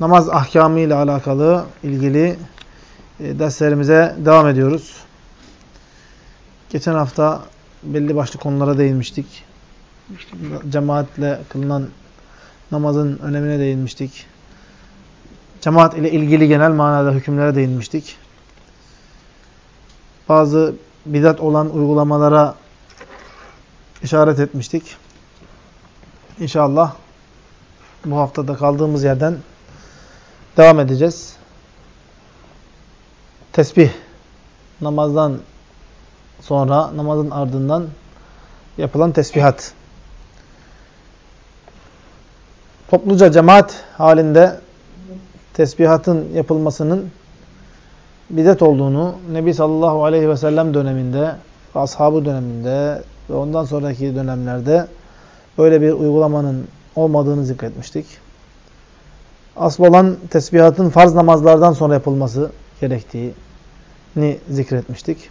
namaz ahkamı ile alakalı ilgili derslerimize devam ediyoruz. Geçen hafta belli başlı konulara değinmiştik. Cemaatle kılınan namazın önemine değinmiştik. Cemaat ile ilgili genel manada hükümlere değinmiştik. Bazı bidat olan uygulamalara işaret etmiştik. İnşallah bu haftada kaldığımız yerden devam edeceğiz. Tesbih namazdan sonra namazın ardından yapılan tesbihat. Topluca cemaat halinde tesbihatın yapılmasının bidet olduğunu Nebi sallallahu aleyhi ve sellem döneminde, ashabı döneminde ve ondan sonraki dönemlerde böyle bir uygulamanın olmadığını zikretmiştik. Asıl olan tesbihatın farz namazlardan sonra yapılması gerektiğini zikretmiştik.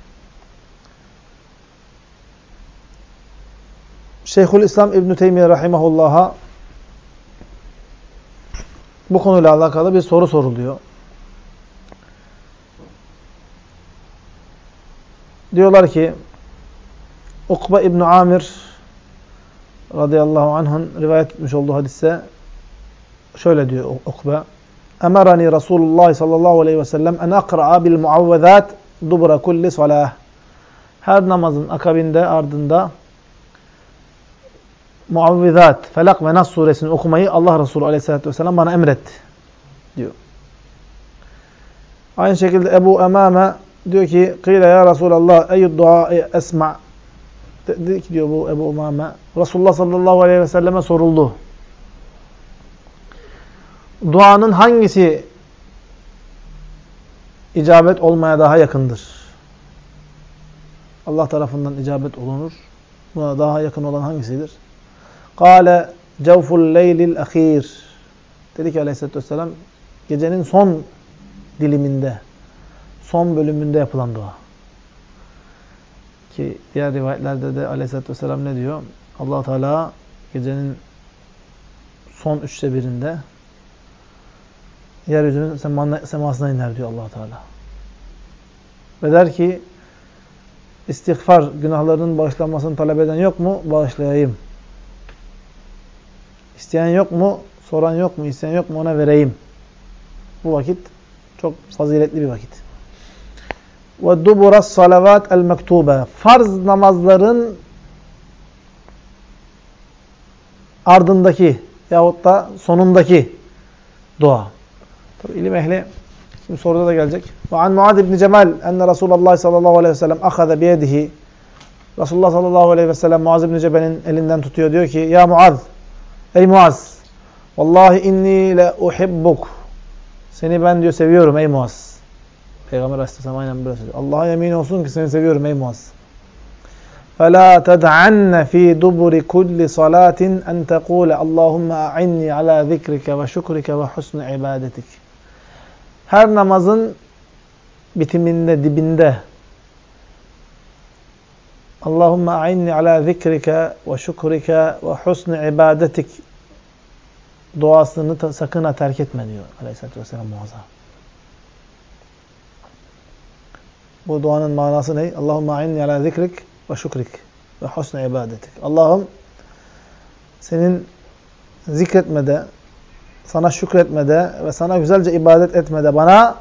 Şeyhül İslam İbn Teymiyye rahimehullah'a bu konuyla alakalı bir soru soruluyor. Diyorlar ki Ukba İbn Amir radıyallahu anh'ın rivayet etmiş olduğu hadise şöyle diyor Ukba. Emerani Resulullah sallallahu aleyhi ve sellem en akra'a bil muavvezat dubra kulli salah. Her namazın akabinde ardında Muavvizat, Felak ve Nas suresini okumayı Allah Resulü aleyhissalatü vesselam bana emretti. Diyor. Aynı şekilde Ebu Emame diyor ki Kıyle ya Resulallah eyyud dua'ı esma' dedi ki diyor bu Ebu Emame Resulullah sallallahu aleyhi ve selleme soruldu. Duanın hangisi icabet olmaya daha yakındır? Allah tarafından icabet olunur. Buna daha yakın olan hangisidir? Kale cevful leylil ahir. Dedi ki aleyhissalatü vesselam gecenin son diliminde, son bölümünde yapılan dua. Ki diğer rivayetlerde de aleyhissalatü vesselam ne diyor? allah Teala gecenin son üçte birinde yeryüzünün semasına iner diyor allah Teala. Ve der ki istiğfar, günahlarının bağışlanmasını talep eden yok mu? Bağışlayayım. İsteyen yok mu? Soran yok mu? İsteyen yok mu? Ona vereyim. Bu vakit çok faziletli bir vakit. Ve duburas salavat el mektube. Farz namazların ardındaki yahut da sonundaki dua. Tabi ilim ehli şimdi soruda da gelecek. Ve an Muad ibn Cemal enne Resulullah sallallahu aleyhi ve sellem ahaza biyedihi Resulullah sallallahu aleyhi ve sellem Muaz ibn Cebel'in elinden tutuyor. Diyor ki ya Muaz Ey Muaz Vallahi inni le uhibbuk Seni ben diyor seviyorum ey Muaz. Peygamber Aleyhisselam aynen böyle söylüyor. Allah'a yemin olsun ki seni seviyorum ey Muaz. فَلَا تَدْعَنَّ ف۪ي دُبُرِ كُلِّ صَلَاتٍ اَنْ تَقُولَ اللّٰهُمَّ اَعِنِّي عَلَى ذِكْرِكَ وَشُكْرِكَ وَحُسْنِ عِبَادَتِكَ her namazın bitiminde, dibinde Allahümme a'inni ala zikrike ve şükrike ve husni ibadetik duasını sakın terk etme diyor Aleyhisselatü Vesselam muazza. Bu duanın manası ne? Allahümme a'inni ala zikrik ve şükrik ve husni ibadetik. Allah'ım senin zikretmede, sana şükretmede ve sana güzelce ibadet etmede bana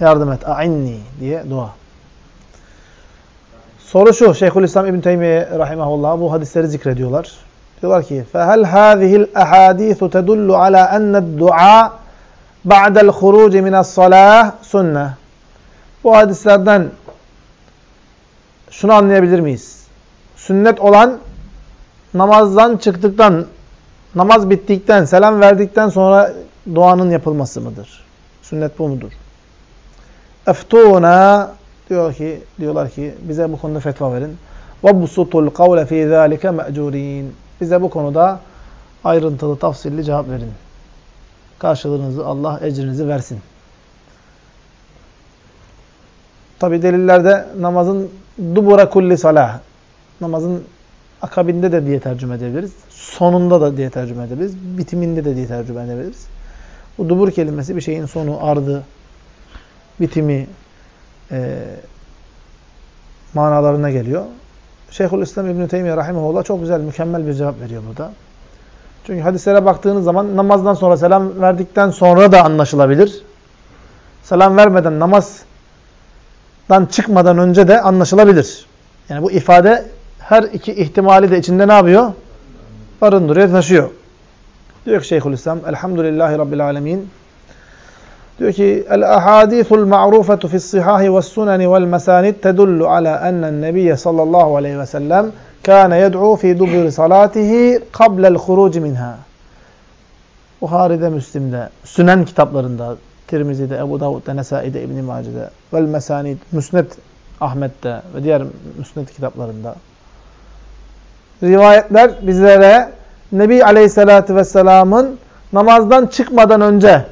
yardım et. A'inni diye dua. Soru şu, Şeyhülislam İbn Teymiye rahimehullah bu hadisleri zikrediyorlar. Diyorlar ki: "Fehel hâzihil ahâdîsu tedullu alâ enne'd-du'a ba'del huruci mine's-salâh sünne." Bu hadislerden şunu anlayabilir miyiz? Sünnet olan namazdan çıktıktan, namaz bittikten, selam verdikten sonra duanın yapılması mıdır? Sünnet bu mudur? Eftuna diyor ki diyorlar ki bize bu konuda fetva verin. Ve busutul kavle fi zalika me'curin. Bize bu konuda ayrıntılı, tafsilli cevap verin. Karşılığınızı Allah ecrinizi versin. Tabi delillerde namazın dubura kulli salah. Namazın akabinde de diye tercüme edebiliriz. Sonunda da diye tercüme edebiliriz. Bitiminde de diye tercüme edebiliriz. Bu dubur kelimesi bir şeyin sonu, ardı, bitimi, e, manalarına geliyor. Şeyhülislam İbn-i Teymiye Rahimahullah çok güzel, mükemmel bir cevap veriyor burada. Çünkü hadislere baktığınız zaman namazdan sonra selam verdikten sonra da anlaşılabilir. Selam vermeden namazdan çıkmadan önce de anlaşılabilir. Yani bu ifade her iki ihtimali de içinde ne yapıyor? Barındırıyor, taşıyor. Diyor ki Şeyhülislam, Elhamdülillahi Rabbil Alemin. Diyor ki el-ahadithul ma'rufatu fi's-sihahi ve's-sunani ve'l-masanid tedullu ala enne'n nebiyye sallallahu aleyhi ve sellem kana yed'u fi dubur salatihi qabla'l huruc minha. Buhari'de, Müslim'de, Sünen kitaplarında, Tirmizi'de, Ebu Davud'da, Nesai'de, İbn Mace'de, vel Mesanid, Müsned Ahmet'te ve diğer Müsned kitaplarında rivayetler bizlere Nebi Aleyhisselatü Vesselam'ın namazdan çıkmadan önce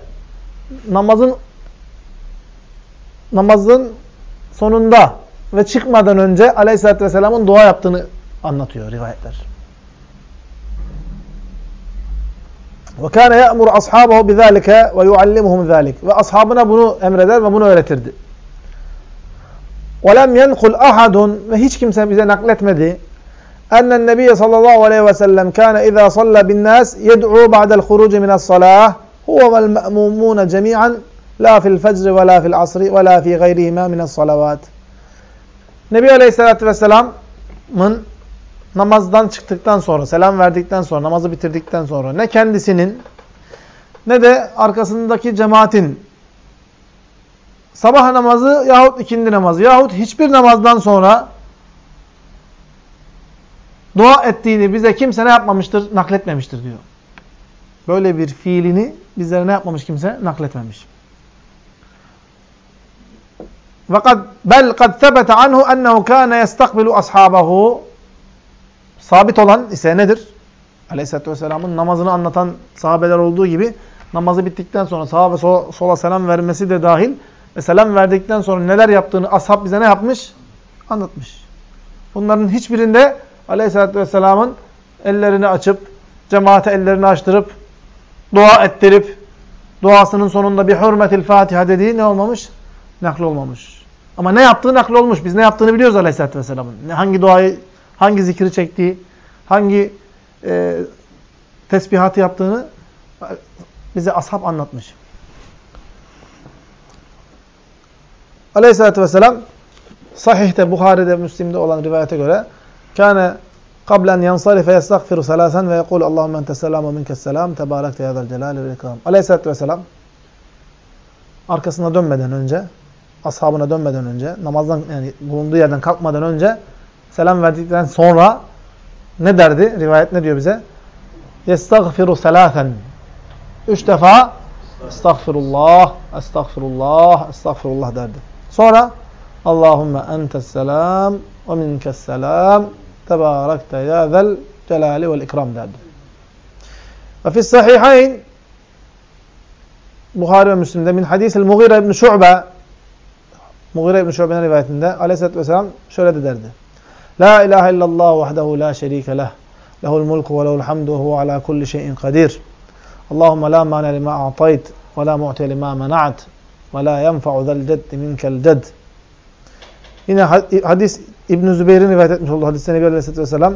namazın namazın sonunda ve çıkmadan önce Aleyhisselatü Vesselam'ın dua yaptığını anlatıyor rivayetler. وَكَانَ يَأْمُرُ أَصْحَابَهُ بِذَٰلِكَ وَيُعَلِّمُهُمْ ذَٰلِكَ Ve ashabına bunu emreder ve bunu öğretirdi. وَلَمْ يَنْقُلْ أَحَدٌ Ve hiç kimse bize nakletmedi. ennen nebiye sallallahu aleyhi ve sellem kâne izâ salla bin nâs yed'û ba'del hurucu minas salâh huve vel me'mûmûne cemî'an la fil fecri ve la fil asri ve la fi gayrihime minas salavat. Nebi aleyhissalatü vesselam'ın namazdan çıktıktan sonra, selam verdikten sonra, namazı bitirdikten sonra ne kendisinin ne de arkasındaki cemaatin sabah namazı yahut ikindi namazı yahut hiçbir namazdan sonra dua ettiğini bize kimse ne yapmamıştır? Nakletmemiştir diyor. Böyle bir fiilini bizlere ne yapmamış kimse? Nakletmemiş. Ve bel kad sebete anhu ennehu kana yestakbilu ashabahu. Sabit olan ise nedir? Aleyhisselatü Vesselam'ın namazını anlatan sahabeler olduğu gibi namazı bittikten sonra sağa ve sola, sola selam vermesi de dahil ve selam verdikten sonra neler yaptığını ashab bize ne yapmış? Anlatmış. Bunların hiçbirinde Aleyhisselatü Vesselam'ın ellerini açıp, cemaate ellerini açtırıp, dua ettirip duasının sonunda bir hürmetil Fatiha dediği ne olmamış? Nakli olmamış. Ama ne yaptığı nakli olmuş. Biz ne yaptığını biliyoruz Aleyhisselatü Vesselam'ın. Hangi duayı, hangi zikri çektiği, hangi e, tesbihatı yaptığını bize ashab anlatmış. Aleyhisselatü Vesselam sahihte, Buhari'de, Müslim'de olan rivayete göre Kâne kablen yansarife yestagfiru selâsen ve yekul Allahümme entes selam ve minkes selam tebârekte yâdel celâli ve ikram. Aleyhisselatü vesselam arkasına dönmeden önce, ashabına dönmeden önce, namazdan yani bulunduğu yerden kalkmadan önce selam verdikten sonra ne derdi? Rivayet ne diyor bize? Yestagfiru selâsen. Üç defa estağfirullah, estağfirullah, estağfirullah derdi. Sonra Allahümme entes selam selam Tebarekte ya zel celali vel ikram derdi. Fis sahihayn Buhari ve Müslim'de min hadisil Mughire ibn Şu'be Mughire ibn Şu'be'nin rivayetinde aleyhissalatü vesselam şöyle de derdi. La ilahe illallah vahdehu la şerike leh. Lehul mulku ve lehul hamdu ve huve ala kulli şeyin kadir. Allahümme la mane lima a'tayt ve la mu'te lima mena'at ve la yenfa'u zel ceddi minkel cedd. Yine hadis İbn-i Zübeyir'in rivayet etmiş olduğu hadiste Nebi Aleyhisselatü Vesselam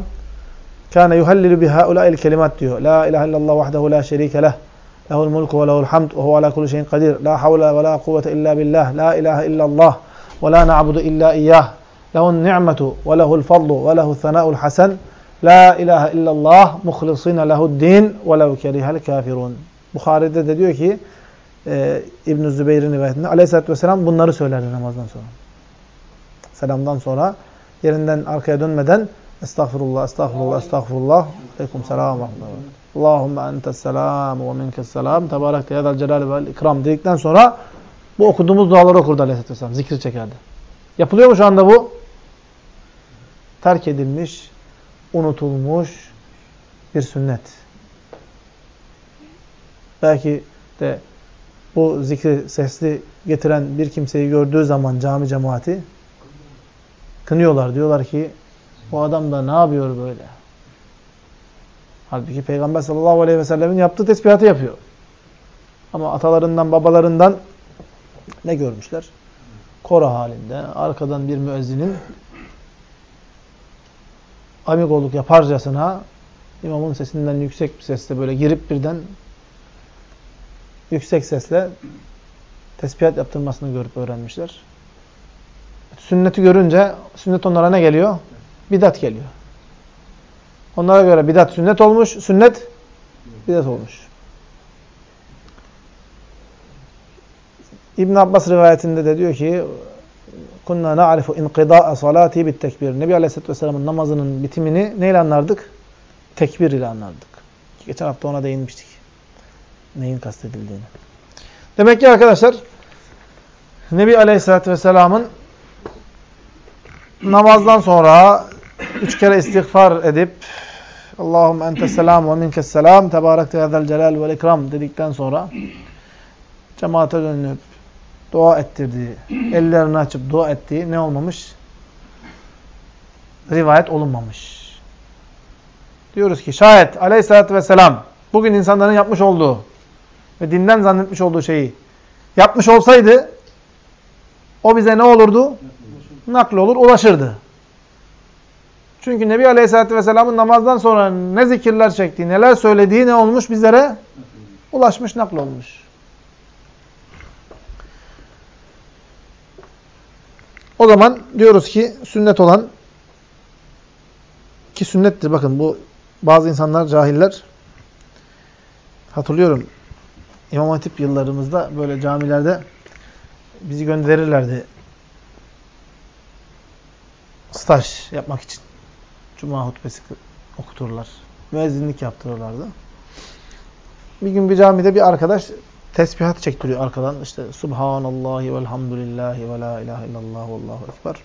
kâne yuhallilu bihâulâil kelimat diyor. La ilahe illallah vahdehu la şerike leh. Lehul mulku ve lehul hamd ve huve ala kulli şeyin kadir. La havle ve la kuvvete illa billah. La ilahe illallah ve la na'budu illa iyyah. Lehun ni'metu ve lehul fadlu ve lehu thanâul hasen. La ilahe illallah muhlisine lehud din ve lev kerihel kafirun. Bukhari'de de diyor ki e, İbn-i Zübeyir'in rivayetinde aleyhissalatü vesselam bunları söylerdi namazdan sonra. Selamdan sonra yerinden arkaya dönmeden estağfurullah, estağfurullah, estağfurullah. Aleyküm selam ve Allahümme entes selam ve minkes selam. Tebarekte yedel celal vel ikram dedikten sonra bu okuduğumuz duaları okurdu aleyhissalatü vesselam. Zikir çekerdi. Yapılıyor mu şu anda bu? Terk edilmiş, unutulmuş bir sünnet. Belki de bu zikri sesli getiren bir kimseyi gördüğü zaman cami cemaati kınıyorlar. Diyorlar ki bu adam da ne yapıyor böyle? Halbuki Peygamber sallallahu aleyhi ve sellemin yaptığı tesbihatı yapıyor. Ama atalarından, babalarından ne görmüşler? Kora halinde arkadan bir müezzinin amigolluk yaparcasına imamın sesinden yüksek bir sesle böyle girip birden yüksek sesle tesbihat yaptırmasını görüp öğrenmişler. Sünneti görünce sünnet onlara ne geliyor? Bidat geliyor. Onlara göre bidat sünnet olmuş, sünnet bidat olmuş. İbn Abbas rivayetinde de diyor ki kunna na'rifu inqida'a salati bit tekbir. Nebi Aleyhisselatü Vesselam'ın namazının bitimini neyle anlardık? Tekbir ile anlardık. Geçen hafta ona değinmiştik. Neyin kastedildiğini. Demek ki arkadaşlar Nebi Aleyhisselatü Vesselam'ın namazdan sonra üç kere istiğfar edip Allahümme entes selam ve minkes selam tebarekte yezel celal vel ikram dedikten sonra cemaate dönüp dua ettirdiği, ellerini açıp dua ettiği ne olmamış? Rivayet olunmamış. Diyoruz ki şayet aleyhissalatü vesselam bugün insanların yapmış olduğu ve dinden zannetmiş olduğu şeyi yapmış olsaydı o bize ne olurdu? Nakli olur, ulaşırdı. Çünkü Nebi Aleyhisselatü Vesselam'ın namazdan sonra ne zikirler çektiği, neler söylediği ne olmuş bizlere? Ulaşmış, nakl olmuş. O zaman diyoruz ki sünnet olan ki sünnettir. Bakın bu bazı insanlar cahiller hatırlıyorum İmam Hatip yıllarımızda böyle camilerde bizi gönderirlerdi staj yapmak için. Cuma hutbesi okuturlar. Müezzinlik yaptırırlardı. Bir gün bir camide bir arkadaş tesbihat çektiriyor arkadan. İşte Subhanallahi velhamdülillahi ve la ilahe illallah vallahu ekber.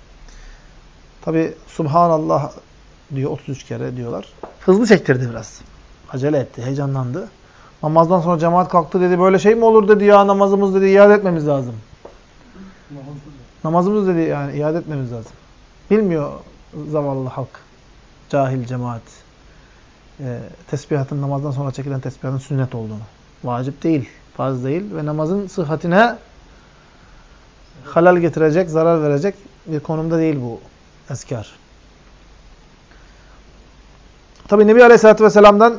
Tabi Subhanallah diyor 33 kere diyorlar. Hızlı çektirdi biraz. Acele etti, heyecanlandı. Namazdan sonra cemaat kalktı dedi. Böyle şey mi olur dedi ya namazımız dedi iade etmemiz lazım. Namazımız dedi yani iade etmemiz lazım. Bilmiyor zavallı halk, cahil cemaat. E, tesbihatın namazdan sonra çekilen tesbihatın sünnet olduğunu. Vacip değil, farz değil ve namazın sıhhatine halal getirecek, zarar verecek bir konumda değil bu eskar. Tabi Nebi Aleyhisselatü Vesselam'dan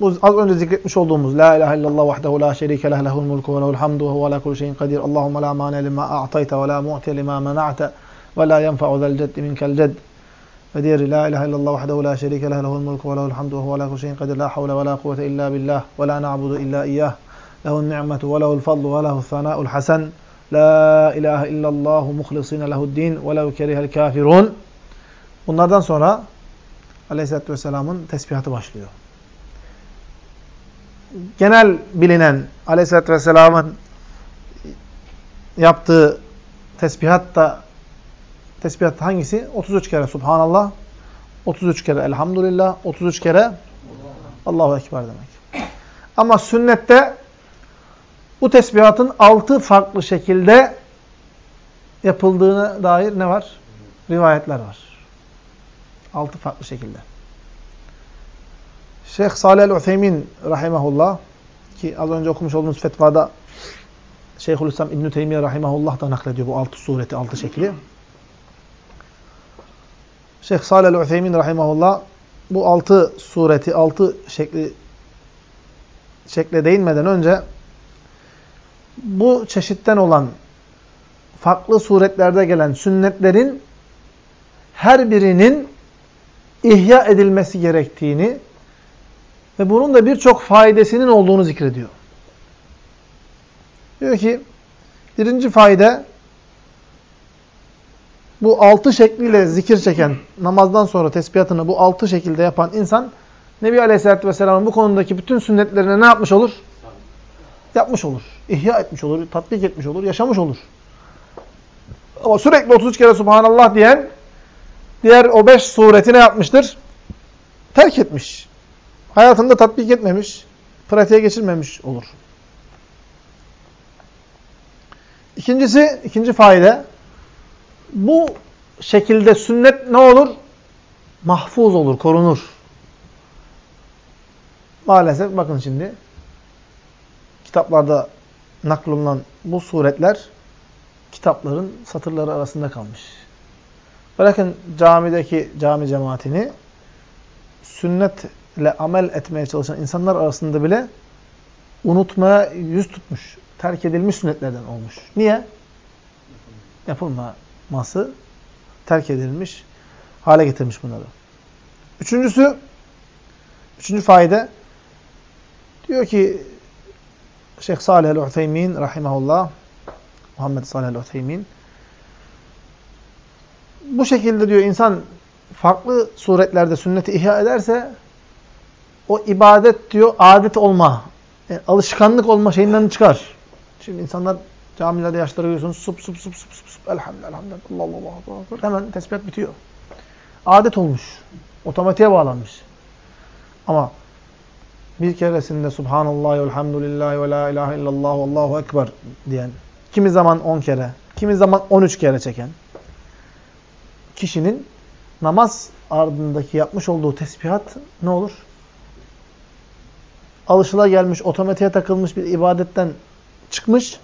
bu az önce zikretmiş olduğumuz La ilahe illallah vahdehu la şerike leh lehul mulku ve lehul hamdu ve huve ala kulli şeyin kadir. Allahumme la mane lima a'tayte ve la mu'te lima mena'te ve la yenfa'u zel ceddi minkel cedd. Ve diğeri La ilahe illallah vahdehu la şerike leh lehul mulku ve lehul hamdu ve huve ala kulli şeyin kadir. La havle ve la kuvvete illa billah ve la na'budu illa iyyah. Lehun ni'metu ve lehul fadlu ve lehu thana'ul hasen. La ilahe illallah muhlisine lehud din ve lehu kerihel kafirun. Bunlardan sonra Aleyhisselatü Vesselam'ın tesbihatı başlıyor genel bilinen Aleyhisselatü Vesselam'ın yaptığı tesbihat da tesbihat hangisi? 33 kere Subhanallah, 33 kere Elhamdülillah, 33 kere Allahu Ekber demek. Ama sünnette bu tesbihatın altı farklı şekilde yapıldığına dair ne var? Rivayetler var. Altı farklı şekilde. Şeyh Salih el-Utheymin rahimahullah ki az önce okumuş olduğumuz fetvada Şeyhülislam İbn-i Teymiye rahimahullah da naklediyor bu altı sureti, altı şekli. Şeyh Salih el-Utheymin rahimahullah bu altı sureti, altı şekli şekle değinmeden önce bu çeşitten olan farklı suretlerde gelen sünnetlerin her birinin ihya edilmesi gerektiğini ve bunun da birçok faydasının olduğunu zikrediyor. Diyor ki birinci fayda bu altı şekliyle zikir çeken, namazdan sonra tesbihatını bu altı şekilde yapan insan Nebi Aleyhisselatü Vesselam'ın bu konudaki bütün sünnetlerine ne yapmış olur? Yapmış olur. İhya etmiş olur, tatbik etmiş olur, yaşamış olur. Ama sürekli 33 kere Subhanallah diyen diğer o 5 sureti ne yapmıştır? Terk etmiş. Hayatında tatbik etmemiş, pratiğe geçirmemiş olur. İkincisi, ikinci fayda bu şekilde sünnet ne olur? Mahfuz olur, korunur. Maalesef bakın şimdi kitaplarda naklolunan bu suretler kitapların satırları arasında kalmış. Bırakın camideki cami cemaatini sünnetle amel etmeye çalışan insanlar arasında bile unutmaya yüz tutmuş, terk edilmiş sünnetlerden olmuş. Niye? Yapılmaması terk edilmiş, hale getirmiş bunları. Üçüncüsü, üçüncü fayda, diyor ki Şeyh Salih el-Utheymin rahimahullah, Muhammed Salih el-Utheymin, bu şekilde diyor insan farklı suretlerde sünneti ihya ederse o ibadet diyor adet olma, yani alışkanlık olma şeyinden çıkar. Şimdi insanlar camilerde yaşları görüyorsunuz. Sup sup sup sup sup. Elhamdülillah, elhamdülillah. Allah Allah Allah. Hemen tesbihat bitiyor. Adet olmuş. Otomatiğe bağlanmış. Ama bir keresinde Subhanallah ve elhamdülillah ve la ilahe illallah allahu ekber diyen, kimi zaman 10 kere, kimi zaman 13 kere çeken kişinin namaz ardındaki yapmış olduğu tesbihat ne olur? Alışıla gelmiş, otomatiğe takılmış bir ibadetten çıkmış,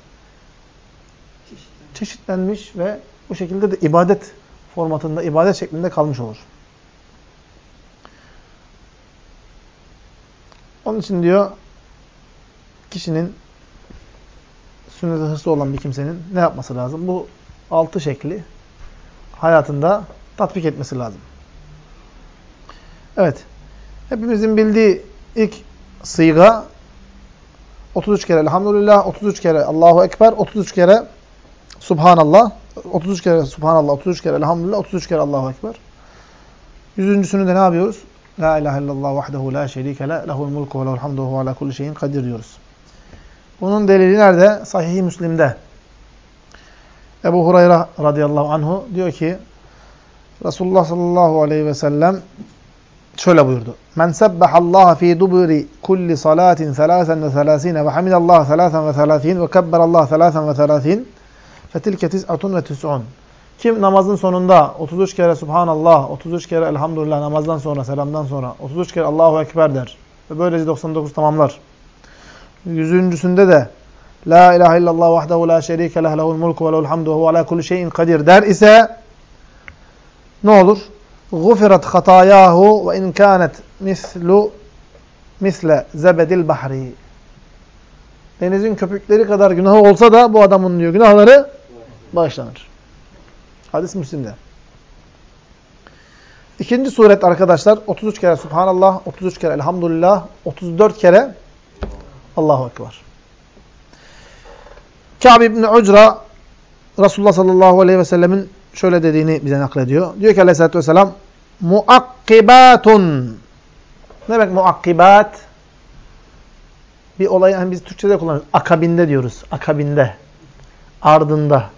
çeşitlenmiş ve bu şekilde de ibadet formatında, ibadet şeklinde kalmış olur. Onun için diyor, kişinin sünnete hırsı olan bir kimsenin ne yapması lazım? Bu altı şekli hayatında tatbik etmesi lazım. Evet. Hepimizin bildiği ilk sıyga 33 kere elhamdülillah, 33 kere Allahu Ekber, 33 kere Subhanallah, 33 kere Subhanallah, 33 kere elhamdülillah, 33 kere Allahu Ekber. Yüzüncüsünü de ne yapıyoruz? La ilahe illallah vahdehu la şerike le, lehul mulku ve lehul hamdu ve ala kulli şeyin kadir diyoruz. Bunun delili nerede? Sahih-i Müslim'de. Ebu Hureyre radıyallahu anhu diyor ki Resulullah sallallahu aleyhi ve sellem şöyle buyurdu. Men sebbahallaha fi duburi kulli salatin thalâsen ve thalâsine ve hamidallaha thalâsen ve thalâthîn ve kebberallaha thalâsen ve thalâthîn tis'atun ve tis'un. Kim namazın sonunda 33 kere Subhanallah, 33 kere Elhamdülillah namazdan sonra, selamdan sonra, 33 kere Allahu Ekber der. Ve böylece 99 tamamlar. Yüzüncüsünde de La ilahe illallah vahdehu la şerike leh lehul mulku ve lehul hamdu ve ala kulli şeyin kadir der ise ne olur? Gufirat hatayahu ve in kanet mislu misle zebedil bahri. Denizin köpükleri kadar günahı olsa da bu adamın diyor günahları bağışlanır. Hadis Müslim'de. İkinci suret arkadaşlar 33 kere Subhanallah, 33 kere Elhamdülillah, 34 kere Allahu Ekber. Kâb İbni Ucra Resulullah sallallahu aleyhi ve sellemin şöyle dediğini bize naklediyor. Diyor ki aleyhissalatü vesselam muakkibatun ne demek muakkibat? Bir olay hani biz Türkçe'de kullanıyoruz. Akabinde diyoruz. Akabinde. Ardında.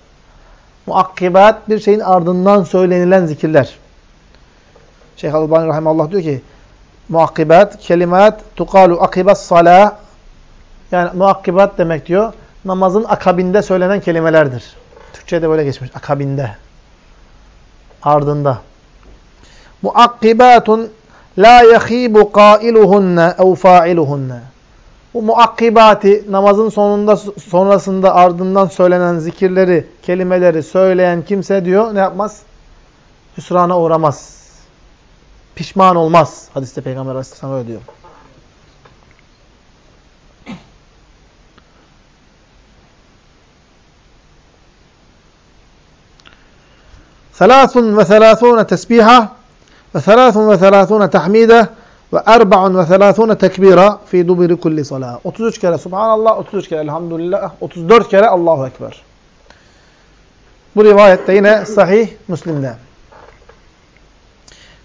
Muakkibat bir şeyin ardından söylenilen zikirler. Şeyh Albani Rahimallah diyor ki muakkibat kelimat tukalu akibas salah yani muakkibat demek diyor namazın akabinde söylenen kelimelerdir. Türkçe'de böyle geçmiş. Akabinde. Ardında. Muakkibatun la yahibu qailuhunna ev fa'iluhunna Bu muakkibati namazın sonunda sonrasında ardından söylenen zikirleri, kelimeleri söyleyen kimse diyor ne yapmaz? Hüsrana uğramaz. Pişman olmaz. Hadiste Peygamber Aleyhisselam öyle diyor. ثلاث وثلاثون تسبيحة وثلاث وثلاثون تحميدة ve erba'un ve thelâthûne tekbira fî dubiri kulli salâ. 33 kere subhanallah, 33 kere elhamdülillah, 34 kere Allahu Ekber. Bu rivayette yine sahih Müslim'de.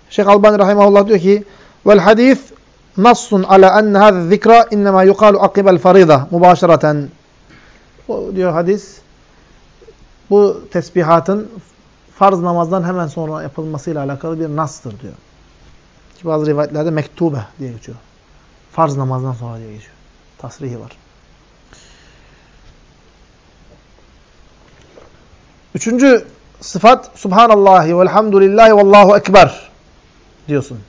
Şeyh Albani Rahimahullah diyor ki vel hadis nassun ala enne hâze zikra innemâ yukalu akibel farida mübaşaraten. Bu diyor hadis bu tesbihatın farz namazdan hemen sonra yapılmasıyla alakalı bir nastır diyor. Ki bazı rivayetlerde mektube diye geçiyor. Farz namazdan sonra diye geçiyor. Tasrihi var. Üçüncü sıfat Subhanallahi velhamdülillahi vallahu ekber diyorsun.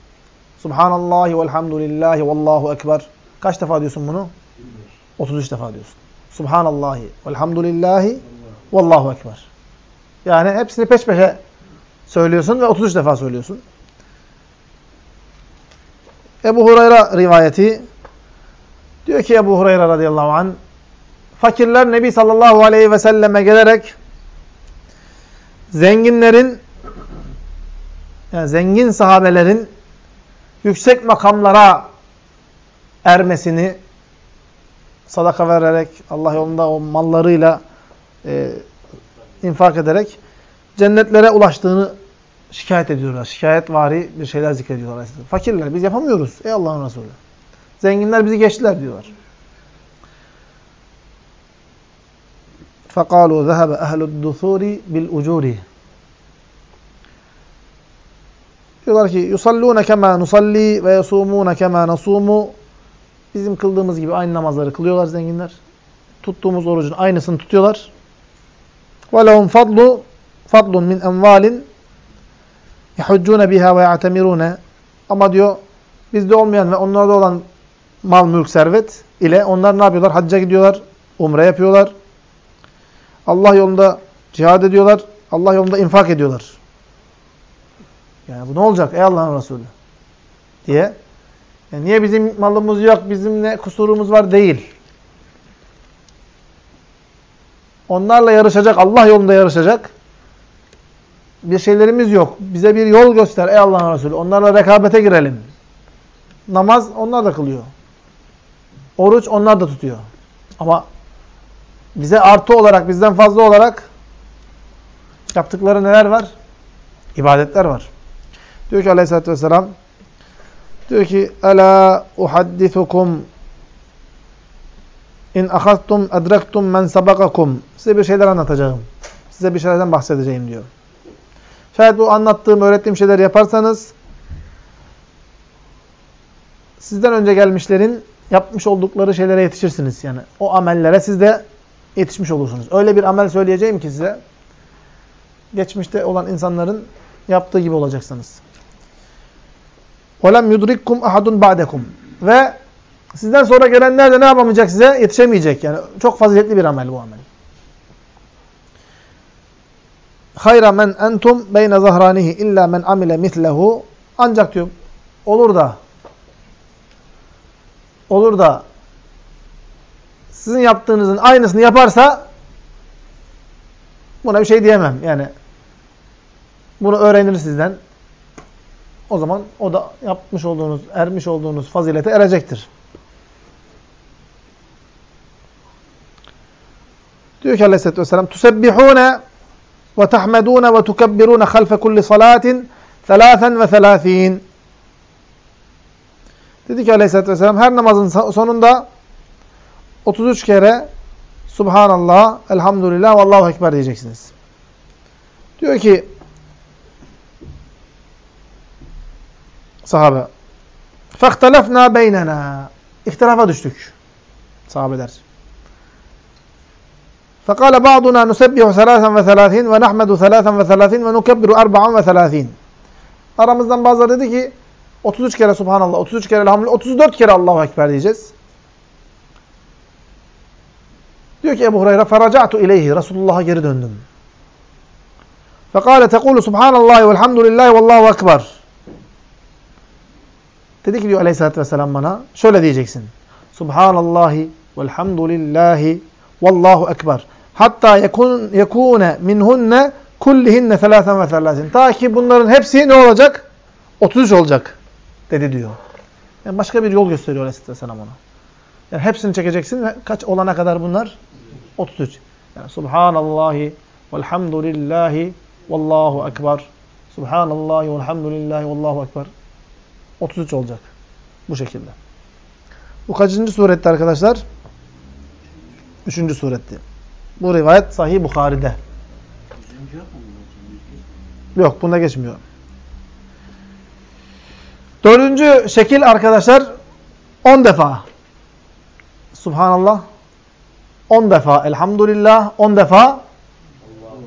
Subhanallahi velhamdülillahi vallahu ekber. Kaç defa diyorsun bunu? 33 defa diyorsun. Subhanallahi velhamdülillahi vallahu ekber. Yani hepsini peş peşe söylüyorsun ve 33 defa söylüyorsun. Ebu Hureyre rivayeti diyor ki Ebu Hureyre radıyallahu anh fakirler Nebi sallallahu aleyhi ve selleme gelerek zenginlerin yani zengin sahabelerin yüksek makamlara ermesini sadaka vererek Allah yolunda o mallarıyla e, infak ederek cennetlere ulaştığını şikayet ediyorlar. Şikayet vari bir şeyler zikrediyorlar. Fakirler biz yapamıyoruz ey Allah'ın Resulü. Zenginler bizi geçtiler diyorlar. فَقَالُوا ذَهَبَ أَهْلُ الدُّثُورِ بِالْاُجُورِ Diyorlar ki yusallûne kemâ nusalli ve yasûmûne kemâ nasûmû Bizim kıldığımız gibi aynı namazları kılıyorlar zenginler. Tuttuğumuz orucun aynısını tutuyorlar. وَلَهُمْ فَضْلُ فَضْلٌ مِنْ اَنْوَالٍ يَحُجُّونَ بِهَا وَيَعْتَمِرُونَ Ama diyor bizde olmayan ve onlarda olan mal, mülk, servet ile onlar ne yapıyorlar? Hacca gidiyorlar, umre yapıyorlar. Allah yolunda cihad ediyorlar. Allah yolunda infak ediyorlar. Yani bu ne olacak ey Allah'ın Resulü? Diye. Yani niye bizim malımız yok, bizim ne kusurumuz var değil. Onlarla yarışacak, Allah yolunda yarışacak bir şeylerimiz yok. Bize bir yol göster ey Allah'ın Resulü. Onlarla rekabete girelim. Namaz onlar da kılıyor. Oruç onlar da tutuyor. Ama bize artı olarak, bizden fazla olarak yaptıkları neler var? İbadetler var. Diyor ki aleyhissalatü vesselam diyor ki Ela uhaddithukum in ahastum edrektum men sabakakum size bir şeyler anlatacağım. Size bir şeylerden bahsedeceğim diyor. Şayet bu anlattığım, öğrettiğim şeyler yaparsanız sizden önce gelmişlerin yapmış oldukları şeylere yetişirsiniz. Yani o amellere siz de yetişmiş olursunuz. Öyle bir amel söyleyeceğim ki size geçmişte olan insanların yaptığı gibi olacaksınız. وَلَمْ يُدْرِكْكُمْ اَحَدٌ بَعْدَكُمْ Ve sizden sonra gelenler de ne yapamayacak size? Yetişemeyecek. Yani çok faziletli bir amel bu amel. hayra men entum beyne zahranihi illa men amile mislehu ancak diyor olur da olur da sizin yaptığınızın aynısını yaparsa buna bir şey diyemem. Yani bunu öğrenir sizden. O zaman o da yapmış olduğunuz, ermiş olduğunuz fazilete erecektir. Diyor ki aleyhissalatü vesselam tusebbihune ve tahmedûne ve tukebbirûne halfe kulli salatin thelâthen ve thelâthîn. Dedi ki aleyhissalatü vesselam her namazın sonunda 33 kere Subhanallah, Elhamdülillah ve Allahu Ekber diyeceksiniz. Diyor ki sahabe فَاخْتَلَفْنَا beynena İhtilafa düştük sahabeler. Fekale ba'duna nusebbihu selâsen ve selâsin ve nahmedu selâsen ve selâsin ve nukebbiru erba'an ve selâsin. Aramızdan bazıları dedi ki 33 kere subhanallah, 33 kere elhamdülillah, 34 kere Allahu Ekber diyeceğiz. Diyor ki Ebu Hureyre feraca'tu ileyhi. Resulullah'a geri döndüm. Fekale tekulu subhanallahi velhamdülillahi vallahu ekber. Dedi ki diyor aleyhissalatü vesselam bana. Şöyle diyeceksin. Subhanallahi velhamdülillahi vallahu ekber. Hatta yekun, yekune minhunne kullihinne thelâthen ve thelâsin. Ta ki bunların hepsi ne olacak? 33 olacak dedi diyor. Yani başka bir yol gösteriyor aleyhissalatü vesselam ona. Yani hepsini çekeceksin ve kaç olana kadar bunlar? 33. Yani Subhanallahi velhamdülillahi vallahu ekber. Subhanallahi velhamdülillahi vallahu ekber. 33 olacak. Bu şekilde. Bu kaçıncı surette arkadaşlar? Üçüncü suretti. Bu rivayet Sahih Bukhari'de. Yok bunda geçmiyor. Dördüncü şekil arkadaşlar 10 defa. Subhanallah. 10 defa Elhamdülillah. 10 defa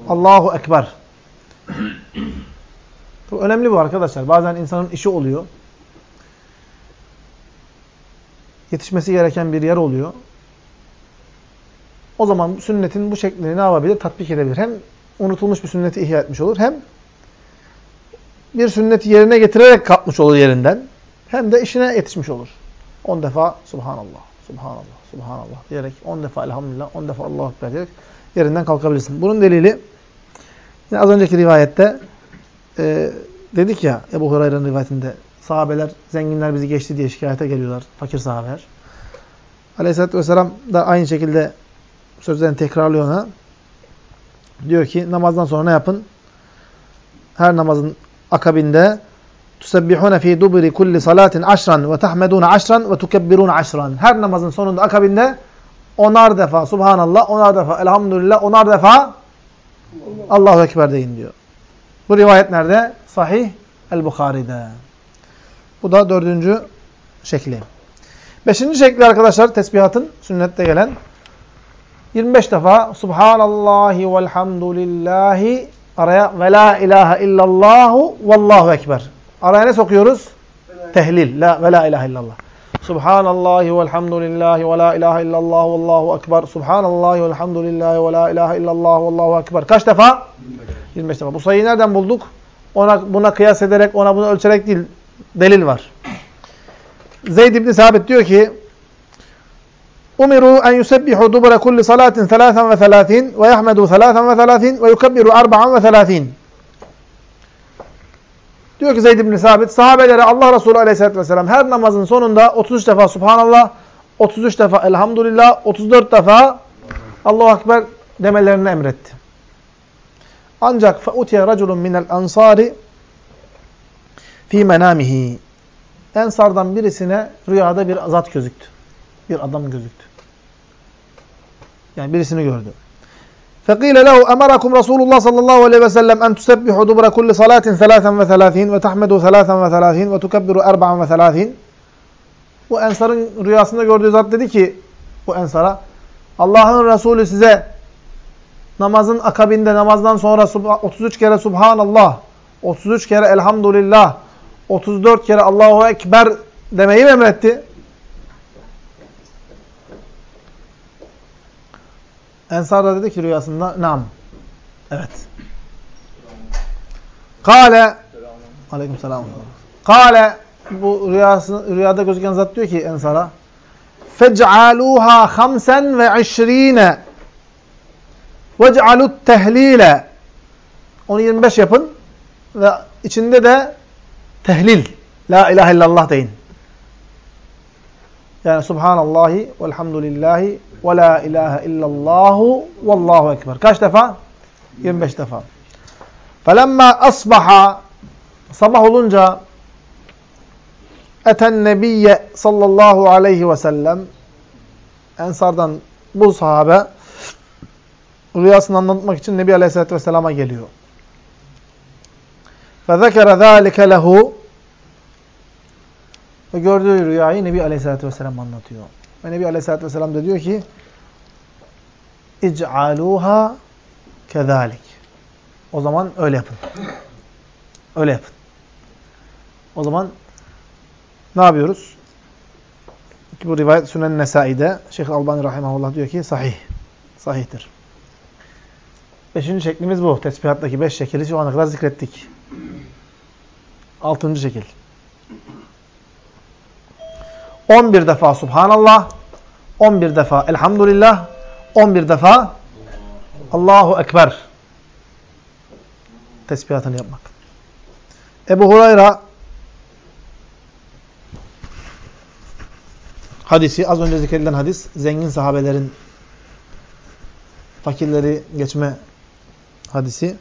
Allahu Ekber. Bu önemli bu arkadaşlar. Bazen insanın işi oluyor. Yetişmesi gereken bir yer oluyor. O zaman sünnetin bu şeklini ne yapabilir? Tatbik edebilir. Hem unutulmuş bir sünneti ihya etmiş olur. Hem bir sünneti yerine getirerek kalkmış olur yerinden. Hem de işine yetişmiş olur. 10 defa Subhanallah, Subhanallah, Subhanallah diyerek 10 defa Elhamdülillah, 10 defa Allahu Ekber diyerek yerinden kalkabilirsin. Bunun delili yine az önceki rivayette e, dedik ya Ebu Hureyre'nin rivayetinde sahabeler, zenginler bizi geçti diye şikayete geliyorlar. Fakir sahabeler. Aleyhisselatü Vesselam da aynı şekilde sözlerini tekrarlıyor ona. Diyor ki namazdan sonra ne yapın? Her namazın akabinde tusebbihune fi duburi kulli salatin aşran ve tahmedune aşran ve tukebbirune aşran. Her namazın sonunda akabinde onar defa subhanallah, onar defa elhamdülillah, onar defa Allahu Ekber deyin diyor. Bu rivayet nerede? Sahih el-Bukhari'de. Bu da dördüncü şekli. Beşinci şekli arkadaşlar tesbihatın sünnette gelen 25 defa Subhanallahi velhamdülillahi araya ve la ilahe illallahu vallahu ekber. Araya ne sokuyoruz? Tehlil. La, ve la ilahe illallah. Subhanallahi velhamdülillahi ve la ilahe illallah vallahu ekber. Subhanallahi velhamdülillahi ve la ilahe illallah vallahu ekber. Kaç defa? 25 defa. Bu sayıyı nereden bulduk? Ona buna kıyas ederek, ona bunu ölçerek değil. Delil var. Zeyd ibn Sabit diyor ki Umiru en yusebbihu dubura kulli salatin thalathan ve thalathin ve yahmedu thalathan ve thalathin ve yukebbiru arba'an ve thalathin. Diyor ki Zeyd ibn Sabit, sahabelere Allah Resulü aleyhissalatü vesselam her namazın sonunda 33 defa Subhanallah, 33 defa Elhamdülillah, 34 defa Allahu Ekber demelerini emretti. Ancak فَاُتِيَ رَجُلٌ مِنَ الْاَنْصَارِ fi menamihi. Ensardan birisine rüyada bir zat gözüktü. Bir adam gözüktü. Yani birisini gördü. فَقِيلَ لَهُ اَمَرَكُمْ رَسُولُ اللّٰهِ sallallahu aleyhi ve sellem en تُسَبِّحُ دُبْرَ كُلِّ صَلَاتٍ ثَلَاثًا وَثَلَاثِينَ وَتَحْمَدُوا ثَلَاثًا وَثَلَاثِينَ وَتُكَبِّرُوا اَرْبَعًا وَثَلَاثِينَ Bu Ensar'ın rüyasında gördüğü zat dedi ki bu Ensar'a Allah'ın Resulü size namazın akabinde namazdan sonra 33 kere Subhanallah, 33 kere Elhamdülillah, 34 kere Allahu Ekber demeyi mi emretti? Ensar da dedi ki rüyasında nam. Evet. Kale Aleyküm selam. Kale bu rüyası, rüyada gözüken zat diyor ki Ensar'a fec'aluha hamsen ve işrine vec'alut tehlile onu 25 yapın ve içinde de tehlil. La ilahe illallah deyin. Yani Subhanallahi velhamdülillahi ve la ilahe illallahu vallahu ekber. Kaç defa? 25 defa. Felemma asbaha sabah olunca eten nebiyye sallallahu aleyhi ve sellem Ensardan bu sahabe rüyasını anlatmak için Nebi Aleyhisselatü Vesselam'a geliyor. فَذَكَرَ ذَٰلِكَ لَهُ Ve gördüğü rüyayı Nebi Aleyhisselatü Vesselam anlatıyor. Ve Nebi Aleyhisselatü Vesselam da diyor ki İc'aluha kezalik. O zaman öyle yapın. Öyle yapın. O zaman ne yapıyoruz? Bu rivayet Sünen Nesai'de Şeyh Albani Rahimahullah diyor ki sahih. Sahihtir. Beşinci şeklimiz bu. Tesbihattaki beş şekli şu ana kadar zikrettik. Altıncı şekil. On bir defa Subhanallah, on bir defa Elhamdülillah, on bir defa Allahu Ekber tesbihatını yapmak. Ebu Hurayra hadisi, az önce zikredilen hadis, zengin sahabelerin fakirleri geçme hadisi.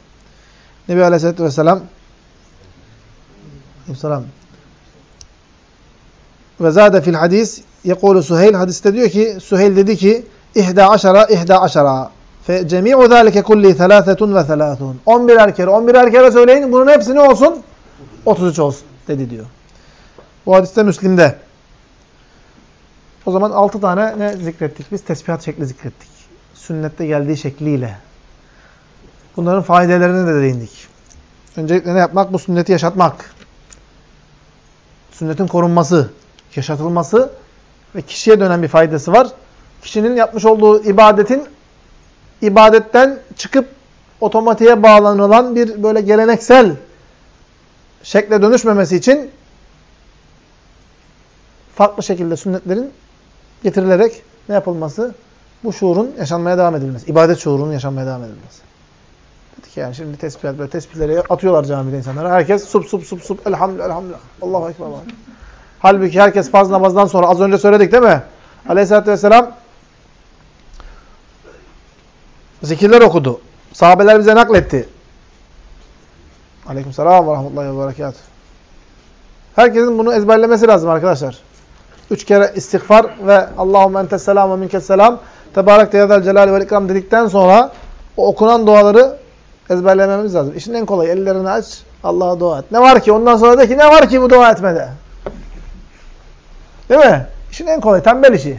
Nebi Aleyhisselatü Vesselam Aleyhisselam ve zade fil hadis yekulu Suheyl hadiste diyor ki Suheyl dedi ki ihda aşara ihda aşara fe cemi'u zâlike kulli thelâthetun ve thelâthun 11 erkere 11 erkere söyleyin bunun hepsi ne olsun? 33 olsun dedi diyor. Bu hadiste Müslim'de. O zaman 6 tane ne zikrettik? Biz tesbihat şekli zikrettik. Sünnette geldiği şekliyle. Bunların faydelerine de değindik. Öncelikle ne yapmak? Bu sünneti yaşatmak. Sünnetin korunması, yaşatılması ve kişiye dönen bir faydası var. Kişinin yapmış olduğu ibadetin ibadetten çıkıp otomatiğe bağlanılan bir böyle geleneksel şekle dönüşmemesi için farklı şekilde sünnetlerin getirilerek ne yapılması? Bu şuurun yaşanmaya devam edilmesi. İbadet şuurunun yaşanmaya devam edilmesi. Dedik yani şimdi tesbih böyle tesbihleri atıyorlar camide insanlara. Herkes sup sup sup sup elhamdülillah elhamdülillah. Allahu ekber. Halbuki herkes farz namazdan sonra az önce söyledik değil mi? Aleyhisselatü vesselam zikirler okudu. Sahabeler bize nakletti. Aleykümselam ve rahmetullahi ve berekatuhu. Herkesin bunu ezberlemesi lazım arkadaşlar. Üç kere istiğfar ve Allahümme entes selam ve minkes selam tebarek teyadel celali vel ikram dedikten sonra o okunan duaları ezberlememiz lazım. İşin en kolay ellerini aç, Allah'a dua et. Ne var ki? Ondan sonra de ki ne var ki bu dua etmede? Değil mi? İşin en kolay, tembel işi.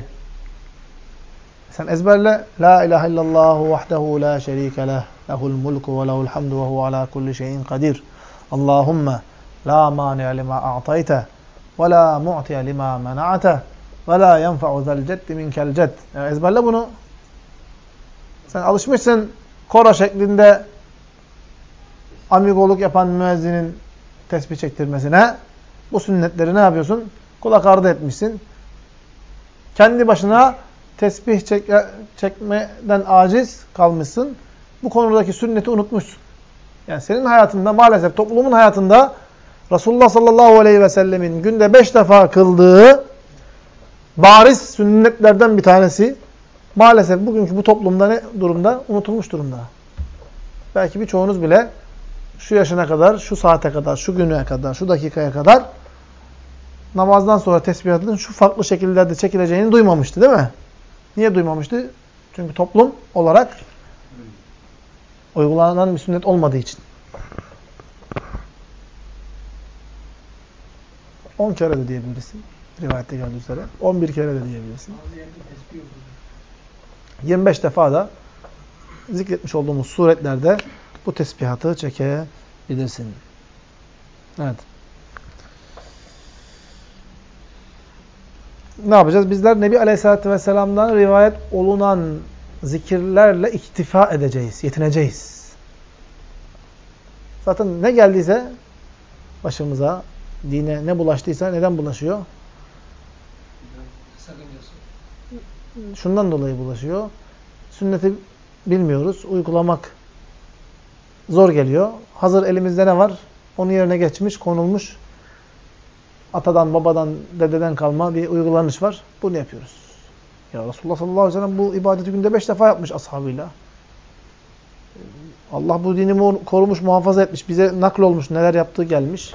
Sen ezberle. La ilahe illallah vahdehu la şerike leh. Lehul mulku ve lehul hamdu ve hu ala kulli şeyin kadir. Allahumme la mani'a lima a'tayte ve la mu'tiye lima mena'ate ve la yenfa'u zel ceddi minkel cedd. Yani ezberle bunu. Sen alışmışsın koro şeklinde amigoluk yapan müezzinin tesbih çektirmesine. Bu sünnetleri ne yapıyorsun? Kulak ardı etmişsin. Kendi başına tesbih çek çekmeden aciz kalmışsın. Bu konudaki sünneti unutmuşsun. Yani senin hayatında maalesef toplumun hayatında Resulullah sallallahu aleyhi ve sellemin günde beş defa kıldığı bariz sünnetlerden bir tanesi maalesef bugünkü bu toplumda ne durumda? Unutulmuş durumda. Belki birçoğunuz bile şu yaşına kadar, şu saate kadar, şu güne kadar, şu dakikaya kadar namazdan sonra tesbihatın şu farklı şekillerde çekileceğini duymamıştı değil mi? Niye duymamıştı? Çünkü toplum olarak uygulanan bir sünnet olmadığı için. 10 kere de diyebilirsin. Rivayette geldiği üzere. 11 kere de diyebilirsin. 25 defa da zikretmiş olduğumuz suretlerde bu tesbihatı çekebilirsin. Evet. Ne yapacağız? Bizler Nebi Aleyhisselatü Vesselam'dan rivayet olunan zikirlerle iktifa edeceğiz, yetineceğiz. Zaten ne geldiyse başımıza, dine ne bulaştıysa neden bulaşıyor? Şundan dolayı bulaşıyor. Sünneti bilmiyoruz, uygulamak zor geliyor. Hazır elimizde ne var? Onun yerine geçmiş, konulmuş. Atadan, babadan, dededen kalma bir uygulanış var. Bunu yapıyoruz. Ya Resulullah sallallahu aleyhi ve sellem bu ibadeti günde beş defa yapmış ashabıyla. Allah bu dini korumuş, muhafaza etmiş. Bize nakl olmuş, neler yaptığı gelmiş.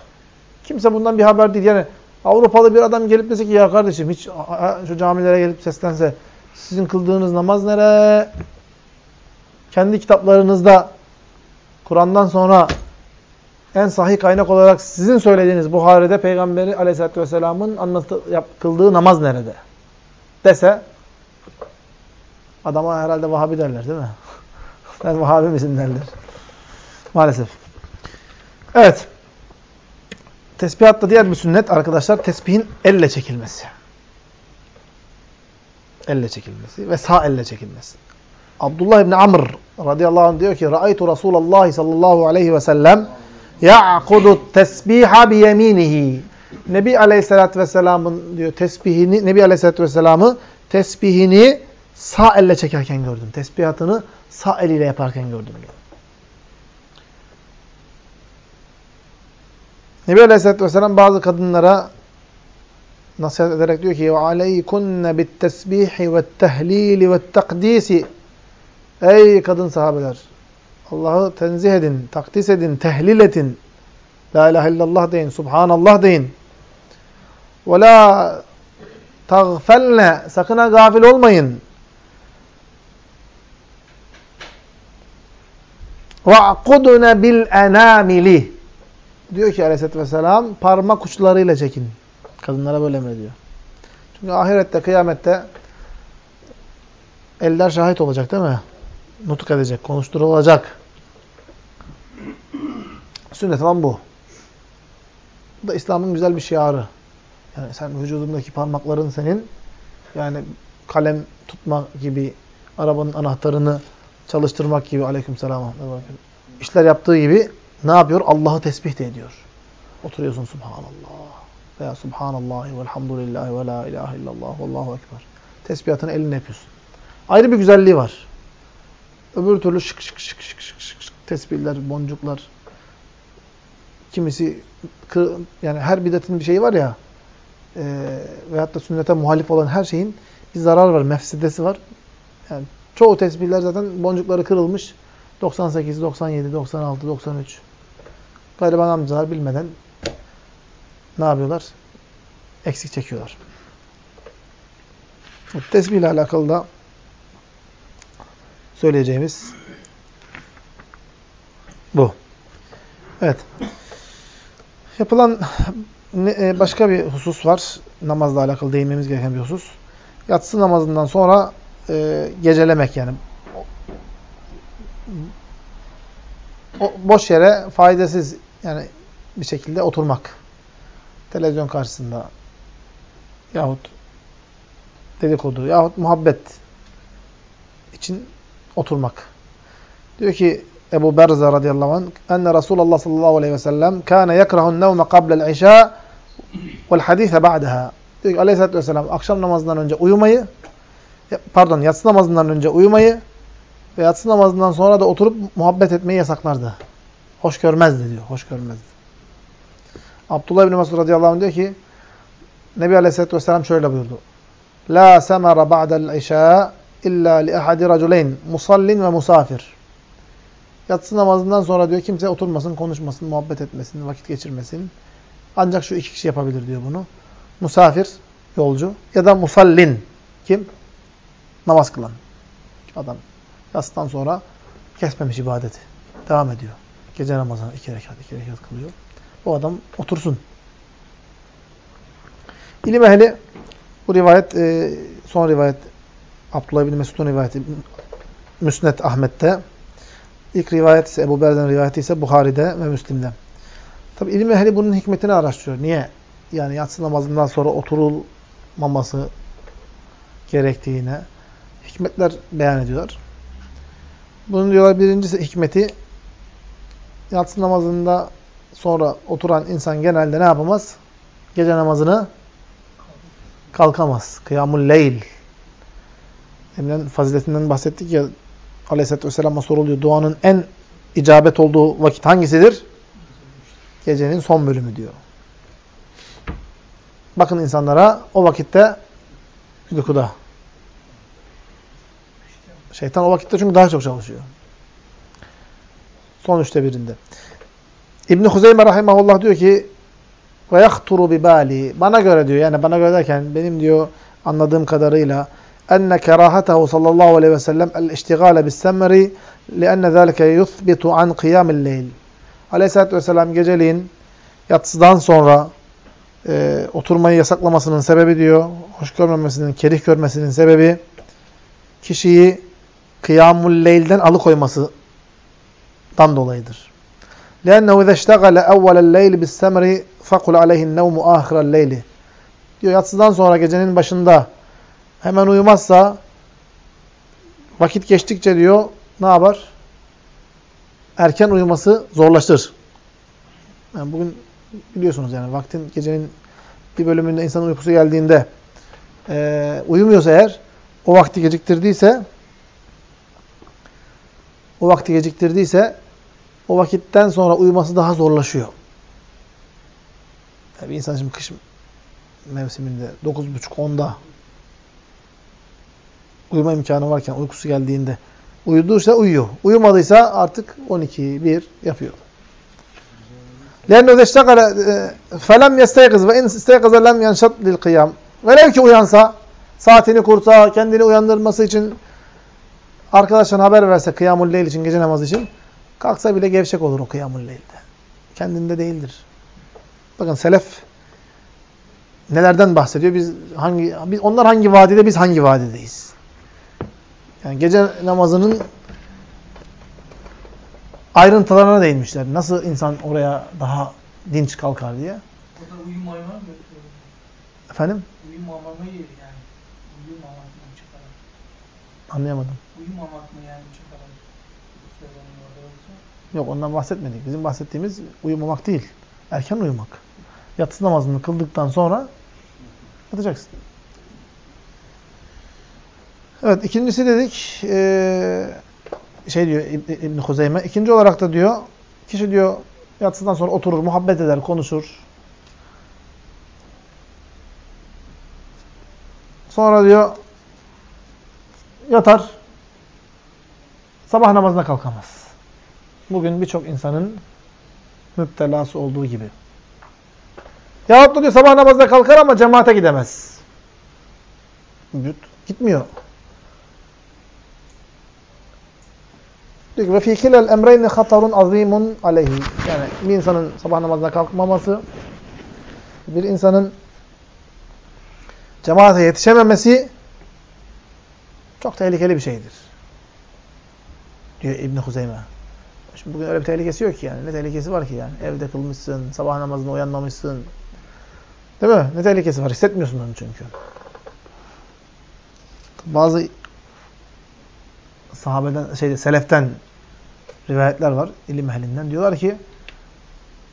Kimse bundan bir haber değil. Yani Avrupalı bir adam gelip dese ki ya kardeşim hiç şu camilere gelip seslense sizin kıldığınız namaz nere? Kendi kitaplarınızda Kur'an'dan sonra en sahih kaynak olarak sizin söylediğiniz Buhari'de Peygamberi Aleyhisselatü Vesselam'ın kıldığı namaz nerede? Dese Adama herhalde Vahabi derler değil mi? Sen Vahabi misin derler. Maalesef. Evet. Tesbihatta diğer bir sünnet arkadaşlar tesbihin elle çekilmesi. Elle çekilmesi ve sağ elle çekilmesi. Abdullah İbni Amr radıyallahu anh diyor ki Ra'aytu Resulallah sallallahu aleyhi ve sellem ya'kudu tesbiha bi yeminihi. Nebi aleyhissalatü vesselamın diyor tesbihini, Nebi aleyhissalatü vesselamı tesbihini sağ elle çekerken gördüm. Tesbihatını sağ eliyle yaparken gördüm. Diyor. Nebi Aleyhisselatü Vesselam bazı kadınlara nasihat ederek diyor ki وَعَلَيْكُنَّ بِالتَّسْبِيحِ وَالتَّهْلِيلِ وَالتَّقْدِيسِ Ey kadın sahabeler! Allah'ı tenzih edin, takdis edin, tehlil edin. La ilahe illallah deyin, subhanallah deyin. Ve la tagfelne, sakın ha gafil olmayın. Ve'kudne bil enamili. Diyor ki aleyhissalatü vesselam, parmak uçlarıyla çekin. Kadınlara böyle emrediyor. Çünkü ahirette, kıyamette eller şahit olacak değil mi? Nutuk edecek, konuşturulacak. Sünnet olan bu. Bu da İslam'ın güzel bir şiarı. Yani sen vücudundaki parmakların senin yani kalem tutma gibi, arabanın anahtarını çalıştırmak gibi aleykümselam işler yaptığı gibi ne yapıyor? Allah'ı tesbih de ediyor. Oturuyorsun subhanallah veya subhanallah velhamdülillah ve la ilahe illallah vallahu ekber. Tesbihatını elinle yapıyorsun. Ayrı bir güzelliği var. Öbür türlü şık şık şık şık şık şık, şık tesbihler, boncuklar. Kimisi yani her bidatın bir şeyi var ya e, veyahut da sünnete muhalif olan her şeyin bir zarar var, mefsidesi var. Yani çoğu tesbihler zaten boncukları kırılmış. 98, 97, 96, 93. Gariban amcalar bilmeden ne yapıyorlar? Eksik çekiyorlar. Tesbih ile alakalı da söyleyeceğimiz bu. Evet. Yapılan e, başka bir husus var. Namazla alakalı değinmemiz gereken bir husus. Yatsı namazından sonra e, gecelemek yani. O, boş yere faydasız yani bir şekilde oturmak. Televizyon karşısında yahut dedikodu yahut muhabbet için oturmak. Diyor ki Ebu Berza radıyallahu anh enne Resulullah sallallahu aleyhi ve sellem kâne yekrahun nevme qablel işâ vel hadîse ba'daha. Diyor ki aleyhissalatü vesselam akşam namazından önce uyumayı pardon yatsı namazından önce uyumayı ve yatsı namazından sonra da oturup muhabbet etmeyi yasaklardı. Hoş görmezdi diyor. Hoş görmezdi. Abdullah bin Mesud radıyallahu anh diyor ki Nebi Aleyhisselatü Vesselam şöyle buyurdu. La semera ba'del işâ illa li ahadi raculeyn musallin ve musafir. Yatsı namazından sonra diyor kimse oturmasın, konuşmasın, muhabbet etmesin, vakit geçirmesin. Ancak şu iki kişi yapabilir diyor bunu. Musafir, yolcu ya da musallin. Kim? Namaz kılan. Adam yatsıdan sonra kesmemiş ibadeti. Devam ediyor. Gece namazına iki rekat, iki rekat kılıyor. O adam otursun. İlim ehli bu rivayet e, son rivayet Abdullah bin Mesud'un rivayeti Müsnet Ahmet'te. İlk rivayet ise Ebu Berden rivayeti ise Buhari'de ve Müslim'de. Tabi ilim ehli bunun hikmetini araştırıyor. Niye? Yani yatsı namazından sonra oturulmaması gerektiğine hikmetler beyan ediyorlar. Bunun diyorlar birincisi hikmeti yatsı namazında sonra oturan insan genelde ne yapamaz? Gece namazını kalkamaz. Kıyamul leyl. Eminden faziletinden bahsettik ya Aleyhisselatü Vesselam'a soruluyor. Duanın en icabet olduğu vakit hangisidir? Gecenin son bölümü diyor. Bakın insanlara o vakitte uykuda. Şeytan o vakitte çünkü daha çok çalışıyor. Son üçte birinde. İbn-i Huzeyme Rahimahullah diyor ki ve yahturu bibali bana göre diyor yani bana göre derken benim diyor anladığım kadarıyla enne kerahatehu sallallahu aleyhi ve sellem el-iştigale bis-semmeri lienne zâlike yuthbitu an kıyamil leyl. Aleyhisselatü vesselam geceliğin yatsıdan sonra e, oturmayı yasaklamasının sebebi diyor, hoş görmemesinin, kerih görmesinin sebebi kişiyi kıyamul leylden alıkoymasından dolayıdır. لأنه إذا اشتغل أول الليل بالسمر فقل عليه النوم آخر الليل diyor yatsıdan sonra gecenin başında hemen uyumazsa vakit geçtikçe diyor ne yapar? Erken uyuması zorlaşır. Yani bugün biliyorsunuz yani vaktin gecenin bir bölümünde insanın uykusu geldiğinde e, uyumuyorsa eğer o vakti geciktirdiyse o vakti geciktirdiyse o vakitten sonra uyuması daha zorlaşıyor. Yani bir insan şimdi kış mevsiminde 9.30-10'da uyuma imkanı varken uykusu geldiğinde uyuduysa uyuyor. Uyumadıysa artık 12, 1 yapıyor. لأنه إذا اشتغل فلم يستيقظ وإن استيقظ لم ينشط للقيام. Velev ki uyansa, saatini kursa, kendini uyandırması için arkadaşlarına haber verse kıyamul leyl için, gece namazı için kalksa bile gevşek olur o kıyamul leylde. Kendinde değildir. Bakın selef nelerden bahsediyor? Biz hangi biz onlar hangi vadide, biz hangi vadideyiz? Yani gece namazının ayrıntılarına değinmişler. Nasıl insan oraya daha dinç kalkar diye. Burada uyumayı var mı? Efendim? Uyumamanı yeri yani. Uyumamak mı çıkaran? Anlayamadım. Uyumamak mı yani yoksa? Yok ondan bahsetmedik. Bizim bahsettiğimiz uyumamak değil. Erken uyumak. Yatsı namazını kıldıktan sonra yatacaksın. Evet ikincisi dedik ee, şey diyor İbn, İbn Huzeyme. İkinci olarak da diyor kişi diyor yatsıdan sonra oturur, muhabbet eder, konuşur. Sonra diyor yatar. Sabah namazına kalkamaz. Bugün birçok insanın müptelası olduğu gibi. Yahut da diyor sabah namazına kalkar ama cemaate gidemez. Gitmiyor. Diyor ki fî kilel emreyni hatarun azimun aleyhi. Yani bir insanın sabah namazına kalkmaması, bir insanın cemaate yetişememesi çok tehlikeli bir şeydir. Diyor İbn Huzeyme. Şimdi bugün öyle bir tehlikesi yok ki yani. Ne tehlikesi var ki yani? Evde kılmışsın, sabah namazına uyanmamışsın. Değil mi? Ne tehlikesi var? Hissetmiyorsun onu çünkü. Bazı sahabeden, şeyde, seleften rivayetler var. ilim ehlinden. Diyorlar ki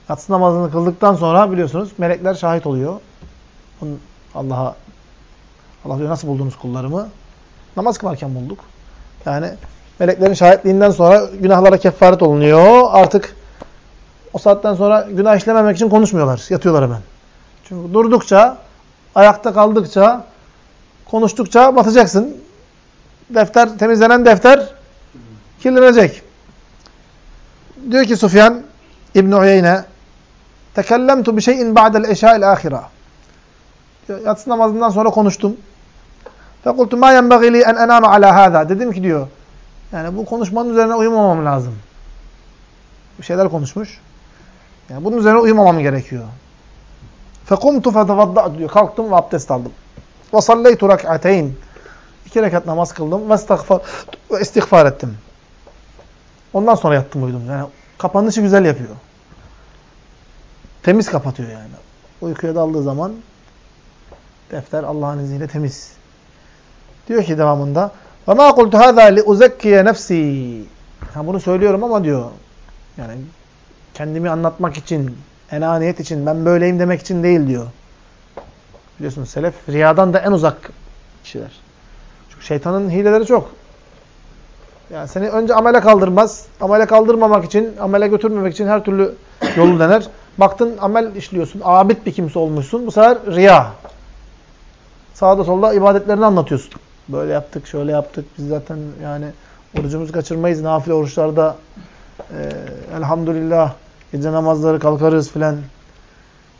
yatsı namazını kıldıktan sonra biliyorsunuz melekler şahit oluyor. Allah'a Allah diyor nasıl buldunuz kullarımı? Namaz kılarken bulduk. Yani meleklerin şahitliğinden sonra günahlara kefaret olunuyor. Artık o saatten sonra günah işlememek için konuşmuyorlar. Yatıyorlar hemen. Çünkü durdukça, ayakta kaldıkça, konuştukça batacaksın. Defter, temizlenen defter kirlenecek. Diyor ki Sufyan İbn Uyeyne tekellemtu bi şey'in ba'del eşâ'il âhira. Yatsı namazından sonra konuştum. Fekultu ma yenbaghi li en ename ala hâzâ. Dedim ki diyor. Yani bu konuşmanın üzerine uyumamam lazım. Bir şeyler konuşmuş. Yani bunun üzerine uyumamam gerekiyor. Fekumtu fetevadda'tu diyor. Kalktım ve abdest aldım. Ve salleytu rak'ateyn. İki rekat namaz kıldım ve ve istiğfar ettim. Ondan sonra yattım uyudum. Yani kapanışı güzel yapıyor. Temiz kapatıyor yani. Uykuya daldığı zaman defter Allah'ın izniyle temiz. Diyor ki devamında وَمَا قُلْتُ هَذَا لِاُزَكِّيَ نَفْسِي ha, Bunu söylüyorum ama diyor yani kendimi anlatmak için, enaniyet için, ben böyleyim demek için değil diyor. Biliyorsunuz selef riyadan da en uzak kişiler. Çünkü şeytanın hileleri çok. Yani seni önce amele kaldırmaz. Amele kaldırmamak için, amele götürmemek için her türlü yolu dener. Baktın amel işliyorsun, abid bir kimse olmuşsun. Bu sefer riya. Sağda solda ibadetlerini anlatıyorsun. Böyle yaptık, şöyle yaptık. Biz zaten yani orucumuzu kaçırmayız. Nafile oruçlarda e, elhamdülillah gece namazları kalkarız filan.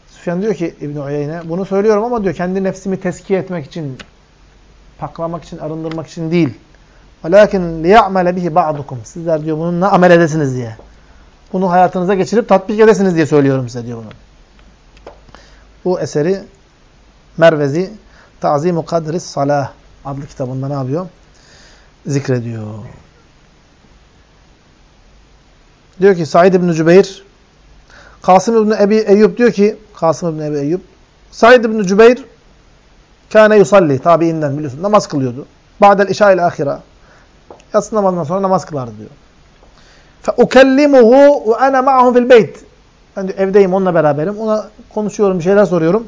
Süfyan diyor ki İbn-i Uyeyne, bunu söylüyorum ama diyor kendi nefsimi teskiye etmek için, paklamak için, arındırmak için değil. وَلَاكِنْ لِيَعْمَلَ بِهِ بَعْضُكُمْ Sizler diyor bununla amel edesiniz diye. Bunu hayatınıza geçirip tatbik edesiniz diye söylüyorum size diyor bunu. Bu eseri Mervezi Ta'zimu Kadris Salah adlı kitabında ne yapıyor? zikrediyor. Diyor ki Said İbn Cübeyr Kasım İbn Ebi Eyyub diyor ki Kasım İbn Ebi Eyyub Said İbn Cübeyr kâne yusalli tabiinden biliyorsun namaz kılıyordu. Ba'del işâ ile ahira. Yatsı namazından sonra namaz kılardı diyor. Ve ana ma'ahu fil beyt. Ben diyor, evdeyim onunla beraberim. Ona konuşuyorum, bir şeyler soruyorum.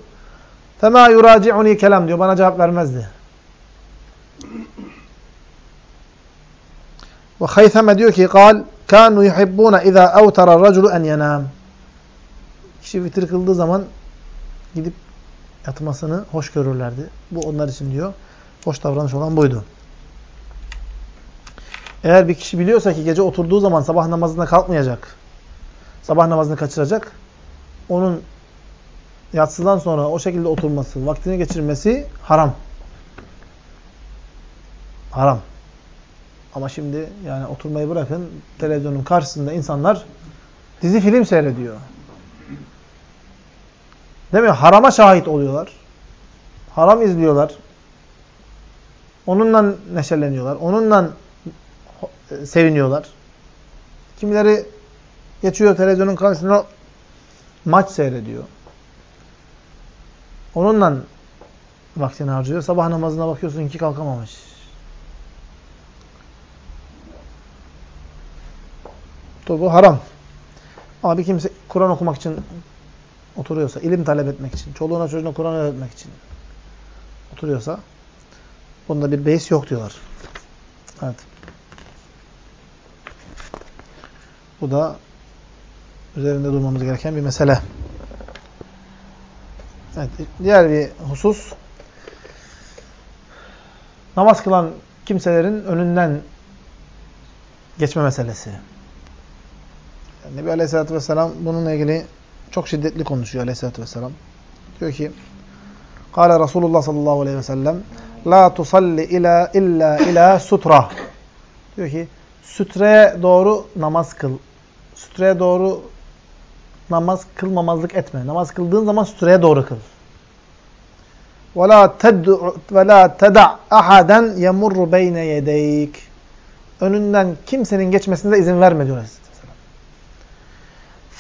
Fema yuraci'uni kelam diyor. Bana cevap vermezdi. Ve Haytheme diyor ki kal kanu yuhibbuna iza awtara raculu en yenam. Kişi vitir kıldığı zaman gidip yatmasını hoş görürlerdi. Bu onlar için diyor. Hoş davranış olan buydu. Eğer bir kişi biliyorsa ki gece oturduğu zaman sabah namazına kalkmayacak. Sabah namazını kaçıracak. Onun yatsıdan sonra o şekilde oturması, vaktini geçirmesi haram. Haram. Ama şimdi yani oturmayı bırakın televizyonun karşısında insanlar dizi film seyrediyor. Değil mi? Harama şahit oluyorlar. Haram izliyorlar. Onunla neşeleniyorlar. Onunla seviniyorlar. Kimileri geçiyor televizyonun karşısında maç seyrediyor. Onunla vaktini harcıyor. Sabah namazına bakıyorsun ki kalkamamış. Bu haram. Ama bir kimse Kur'an okumak için oturuyorsa, ilim talep etmek için, çoluğuna çocuğuna Kur'an öğretmek için oturuyorsa bunda bir beis yok diyorlar. Evet. Bu da üzerinde durmamız gereken bir mesele. Evet, diğer bir husus namaz kılan kimselerin önünden geçme meselesi. Yani Nebi Aleyhisselatü Vesselam bununla ilgili çok şiddetli konuşuyor Aleyhisselatü Vesselam. Diyor ki Kale Resulullah sallallahu aleyhi ve sellem La tusalli ila illa ila sutra. Diyor ki sütreye doğru namaz kıl Sütreye doğru namaz kılmamazlık etme. Namaz kıldığın zaman sütreye doğru kıl. وَلَا وَلَا تَدَعْ أَحَدًا يَمُرُّ بَيْنَ يَدَيْكِ Önünden kimsenin geçmesine izin verme diyor Aleyhisselam.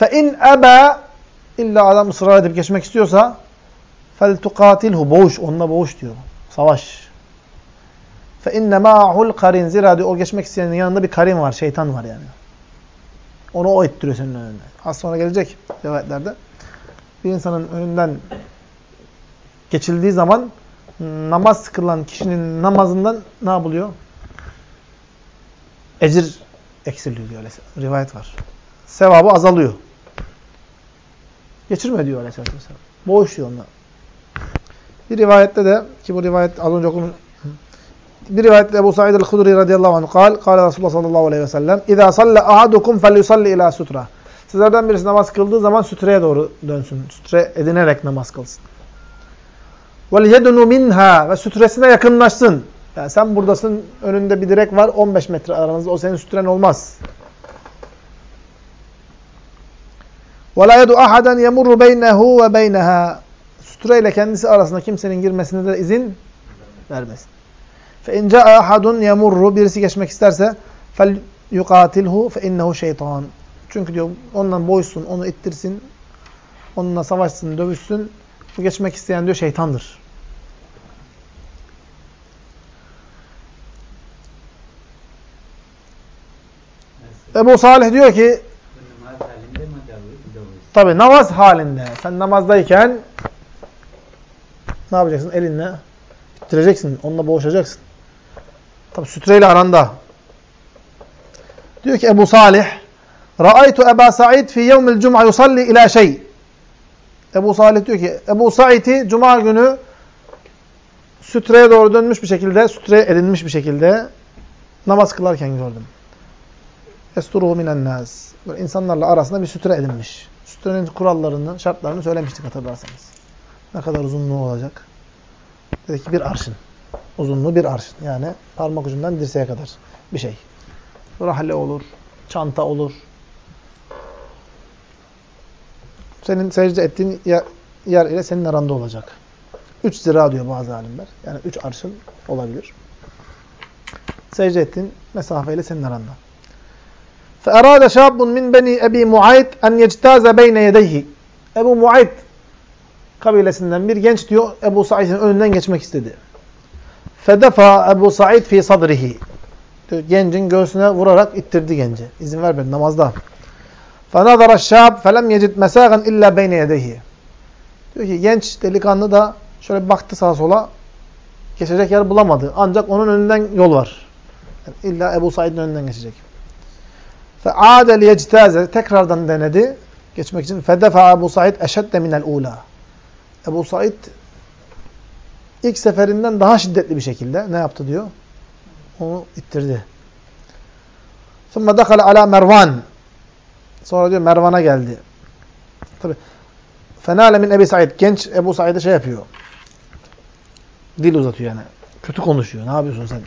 فَاِنْ أَبَى İlla adam ısrar edip geçmek istiyorsa فَلْتُقَاتِلْهُ Boğuş, onunla boğuş diyor. Savaş. فَاِنَّ مَعَهُ الْقَرِينَ Zira diyor, o geçmek isteyenin yanında bir karin var, şeytan var yani. Onu o ettiriyor senin önünde. Az sonra gelecek rivayetlerde. Bir insanın önünden geçildiği zaman namaz kılan kişinin namazından ne yapılıyor? Ecir eksiliyor diyor rivayet var. Sevabı azalıyor. Geçirme diyor Aleyhisselatü Vesselam. Boğuş diyor onlar. Bir rivayette de ki bu rivayet az önce okumuş bir rivayette Ebu Sa'id el-Hudri radıyallahu anh kal, kal Resulullah sallallahu aleyhi ve sellem İzâ salle ahadukum felyusalli ilâ sutra. Sizlerden birisi namaz kıldığı zaman sütreye doğru dönsün. Sütre edinerek namaz kılsın. Yedunu minha ve sütresine yakınlaşsın. Yani sen buradasın, önünde bir direk var, 15 metre aranızda. O senin sütren olmaz. Ve la yedu ahaden yemurru beynehu ve beyneha. Sütre ile kendisi arasında kimsenin girmesine de izin vermesin. Fe in caa ahadun yemurru birisi geçmek isterse fel yuqatilhu fe innehu şeytan. Çünkü diyor ondan boysun, onu ittirsin, onunla savaşsın, dövüşsün. Bu geçmek isteyen diyor şeytandır. Ebu Salih diyor ki tabi namaz halinde sen namazdayken ne yapacaksın? Elinle ittireceksin. Onunla boğuşacaksın. Tabi sütreyle aranda. Diyor ki Ebu Salih Ra'aytu Eba Sa'id fi yevmil cum'a yusalli ila şey. Ebu Salih diyor ki Ebu Sa'id'i cuma günü sütreye doğru dönmüş bir şekilde, sütreye edinmiş bir şekilde namaz kılarken gördüm. Esturuhu minen nas. Böyle arasında bir sütre edinmiş. Sütrenin kurallarını, şartlarını söylemiştik hatırlarsanız. Ne kadar uzunluğu olacak? Dedi ki bir arşın Uzunluğu bir arşın. Yani parmak ucundan dirseğe kadar bir şey. Rahle olur, çanta olur. Senin secde ettiğin yer, yer ile senin aranda olacak. Üç zira diyor bazı alimler. Yani üç arşın olabilir. Secde ettiğin mesafeyle senin aranda. فَاَرَادَ شَابٌ مِنْ بَنِي اَب۪ي مُعَيْدٍ اَنْ يَجْتَازَ بَيْنَ يَدَيْهِ Ebu Muayt kabilesinden bir genç diyor Ebu Said'in önünden geçmek istedi. Fedefa Ebu Said fi sadrihi. Diyor, gencin göğsüne vurarak ittirdi genci. İzin vermedi namazda. فَنَظَرَ الشَّابِ فَلَمْ يَجِدْ مَسَاغًا اِلَّا بَيْنَ يَدَيْهِ Diyor ki genç delikanlı da şöyle bir baktı sağa sola. Geçecek yer bulamadı. Ancak onun önünden yol var. Yani illa Ebu Said'in önünden geçecek. فَعَادَ لِيَجْتَازَ Tekrardan denedi. Geçmek için. فَدَفَعَ Ebu Said اَشَدَّ مِنَ الْعُولَى Ebu Said ilk seferinden daha şiddetli bir şekilde ne yaptı diyor? Onu ittirdi. ثُمَّ دَخَلَ عَلَى Mervan Sonra diyor Mervan'a geldi. Tabi. Fenale min Ebi Said. Genç Ebu Said'e şey yapıyor. Dil uzatıyor yani. Kötü konuşuyor. Ne yapıyorsun sen?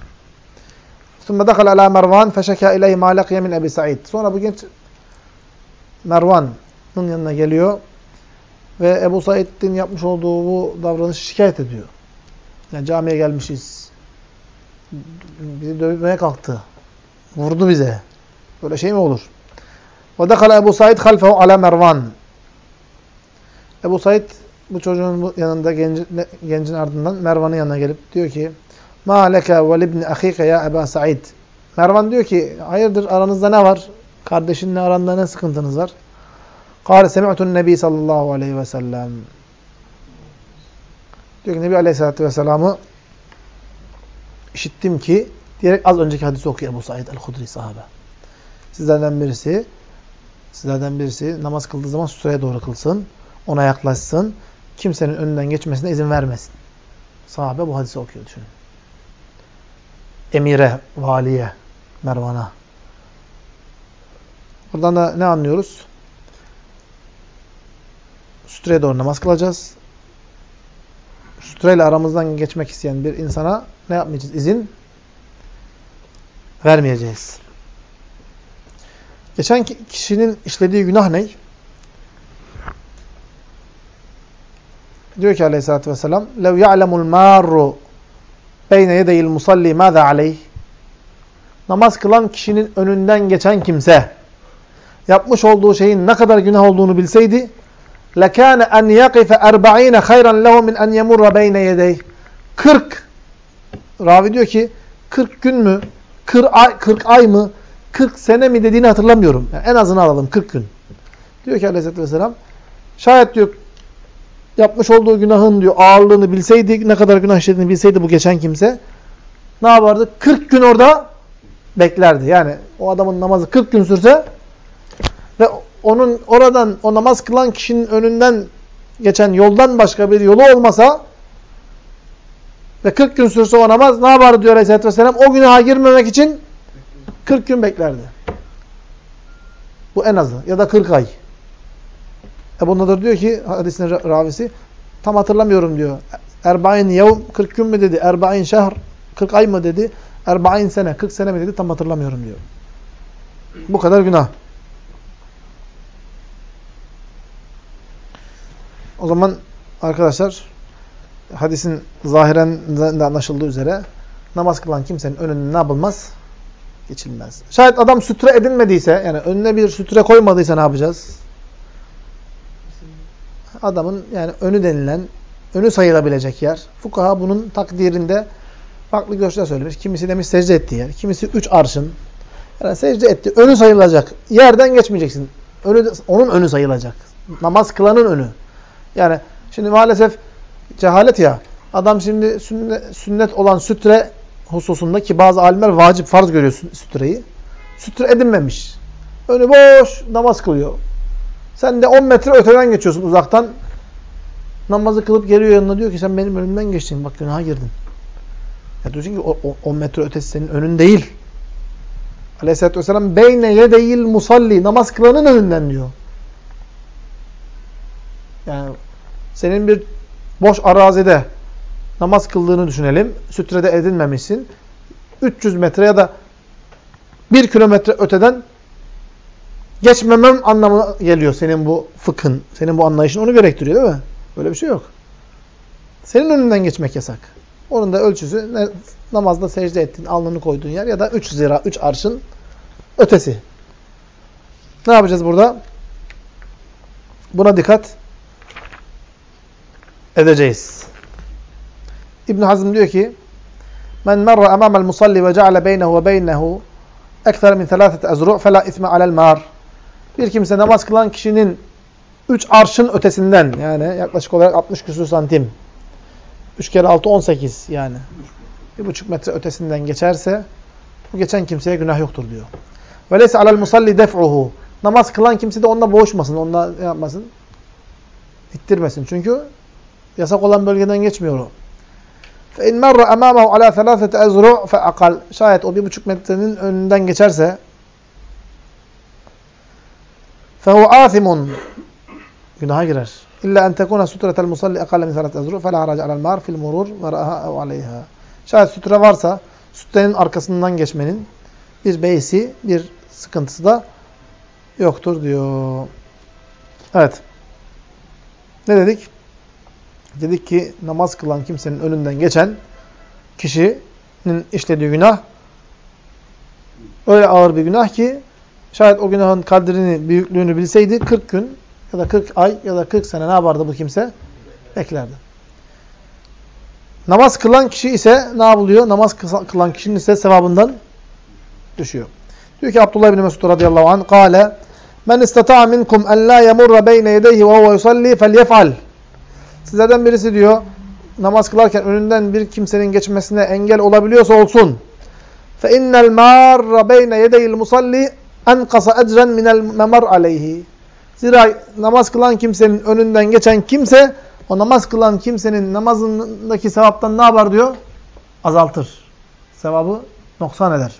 ثُمَّ دَخَلَ عَلَى Mervan فَشَكَى اِلَيْهِ مَا لَقِيَ مِنْ Ebi Said. Sonra bu genç Mervan'ın yanına geliyor ve Ebu Said'in yapmış olduğu bu davranışı şikayet ediyor. Yani camiye gelmişiz. Bizi dövmeye kalktı. Vurdu bize. Böyle şey mi olur? Ve dekala Ebu Said halfehu ala Mervan. Ebu Said bu çocuğun yanında genci, gencin ardından Mervan'ın yanına gelip diyor ki Ma leke ve libni ahike ya Ebu Said. Mervan diyor ki hayırdır aranızda ne var? Kardeşinle aranda ne sıkıntınız var? Kâle semi'tun nebi sallallahu aleyhi ve sellem. Diyor ki Nebi Aleyhisselatü Vesselam'ı işittim ki diyerek az önceki hadisi okuyor Ebu Said el-Hudri sahabe. Sizlerden birisi sizlerden birisi namaz kıldığı zaman sütreye doğru kılsın. Ona yaklaşsın. Kimsenin önünden geçmesine izin vermesin. Sahabe bu hadisi okuyor düşünün. Emire, valiye, Mervan'a. Buradan da ne anlıyoruz? Sütreye doğru namaz kılacağız Sütreyle aramızdan geçmek isteyen bir insana ne yapmayacağız? İzin vermeyeceğiz. Geçen kişinin işlediği günah ne? Diyor ki aleyhissalatü vesselam لَوْ يَعْلَمُ الْمَارُّ بَيْنَ يَدَيِ الْمُصَلِّ مَاذَا عَلَيْهِ Namaz kılan kişinin önünden geçen kimse yapmış olduğu şeyin ne kadar günah olduğunu bilseydi lekâne en yakife erba'ine hayran lehu min en yemurra beyne yedeyh. 40 Ravi diyor ki 40 gün mü? 40 ay, 40 ay mı? 40 sene mi dediğini hatırlamıyorum. Yani en azını alalım 40 gün. Diyor ki Aleyhisselatü vesselam şayet diyor yapmış olduğu günahın diyor ağırlığını bilseydi, ne kadar günah işlediğini bilseydi bu geçen kimse ne yapardı? 40 gün orada beklerdi. Yani o adamın namazı 40 gün sürse ve onun oradan o namaz kılan kişinin önünden geçen yoldan başka bir yolu olmasa ve 40 gün sürse o namaz ne yapardı diyor Aleyhisselatü Vesselam? O günaha girmemek için 40 gün beklerdi. Bu en azı. Ya da 40 ay. Ebu Nadir diyor ki hadisin ravisi tam hatırlamıyorum diyor. Erba'in yevm 40 gün mü dedi? Erba'in şehr 40 ay mı dedi? Erba'in sene 40 sene mi dedi? Tam hatırlamıyorum diyor. Bu kadar günah. O zaman arkadaşlar hadisin zahiren de anlaşıldığı üzere namaz kılan kimsenin önüne ne yapılmaz? Geçilmez. Şayet adam sütre edinmediyse yani önüne bir sütre koymadıysa ne yapacağız? Adamın yani önü denilen, önü sayılabilecek yer. Fukaha bunun takdirinde farklı görüşler söylemiş. Kimisi demiş secde ettiği yer. Kimisi üç arşın. Yani secde etti. Önü sayılacak. Yerden geçmeyeceksin. Önü, onun önü sayılacak. Namaz kılanın önü. Yani şimdi maalesef cehalet ya. Adam şimdi sünnet, olan sütre hususunda ki bazı alimler vacip, farz görüyor sütreyi. Sütre edinmemiş. Önü boş, namaz kılıyor. Sen de 10 metre öteden geçiyorsun uzaktan. Namazı kılıp geliyor yanına diyor ki sen benim önümden geçtin. Bak günaha girdin. Ya diyorsun ki o, o 10 metre ötesi senin önün değil. Aleyhisselatü Vesselam beyne yedeyil musalli. Namaz kılanın önünden diyor. Yani senin bir boş arazide namaz kıldığını düşünelim. Sütrede edinmemişsin. 300 metre ya da 1 kilometre öteden geçmemem anlamına geliyor senin bu fıkhın, senin bu anlayışın onu gerektiriyor değil mi? Böyle bir şey yok. Senin önünden geçmek yasak. Onun da ölçüsü namazda secde ettiğin, alnını koyduğun yer ya da 3 zira, 3 arşın ötesi. Ne yapacağız burada? Buna dikkat edeceğiz. İbn Hazm diyor ki: "Men merra amama el-musalli ve ceale beynehu ve beynehu ekser min thalathat azru' fela isme alel mar." Bir kimse namaz kılan kişinin 3 arşın ötesinden yani yaklaşık olarak 60 küsur santim 3 kere 6 18 yani. Bir buçuk metre ötesinden geçerse bu geçen kimseye günah yoktur diyor. Ve leyse alel musalli def'uhu. Namaz kılan kimse de onunla boğuşmasın, onunla yapmasın? İttirmesin. Çünkü yasak olan bölgeden geçmiyor o. فَاِنْ مَرَّ اَمَامَهُ عَلَى ثَلَاثَةِ اَزْرُعْ فَاَقَلْ Şayet o bir buçuk metrenin önünden geçerse فَهُوَ آثِمٌ Günaha girer. İlla en tekuna sutretel musalli akalle min salat ezru fela harac alel mar fil murur ve ra'aha ev aleyha. Şayet sütre varsa sütrenin arkasından geçmenin bir beysi, bir sıkıntısı da yoktur diyor. Evet. Ne dedik? Dedik ki namaz kılan kimsenin önünden geçen kişinin işlediği günah öyle ağır bir günah ki şayet o günahın kadrini, büyüklüğünü bilseydi 40 gün ya da 40 ay ya da 40 sene ne yapardı bu kimse? Beklerdi. Namaz kılan kişi ise ne yapılıyor? Namaz kılan kişinin ise sevabından düşüyor. Diyor ki Abdullah bin Mesud radıyallahu anh kâle Men istata'a minkum en la yemurra beyne yedeyhi ve huve yusalli felyef'al Sizlerden birisi diyor namaz kılarken önünden bir kimsenin geçmesine engel olabiliyorsa olsun. İnnel marra beyne yedeyil musalli enkasa ecren minel memar aleyhi. Zira namaz kılan kimsenin önünden geçen kimse o namaz kılan kimsenin namazındaki sevaptan ne yapar diyor? Azaltır. Sevabı noksan eder.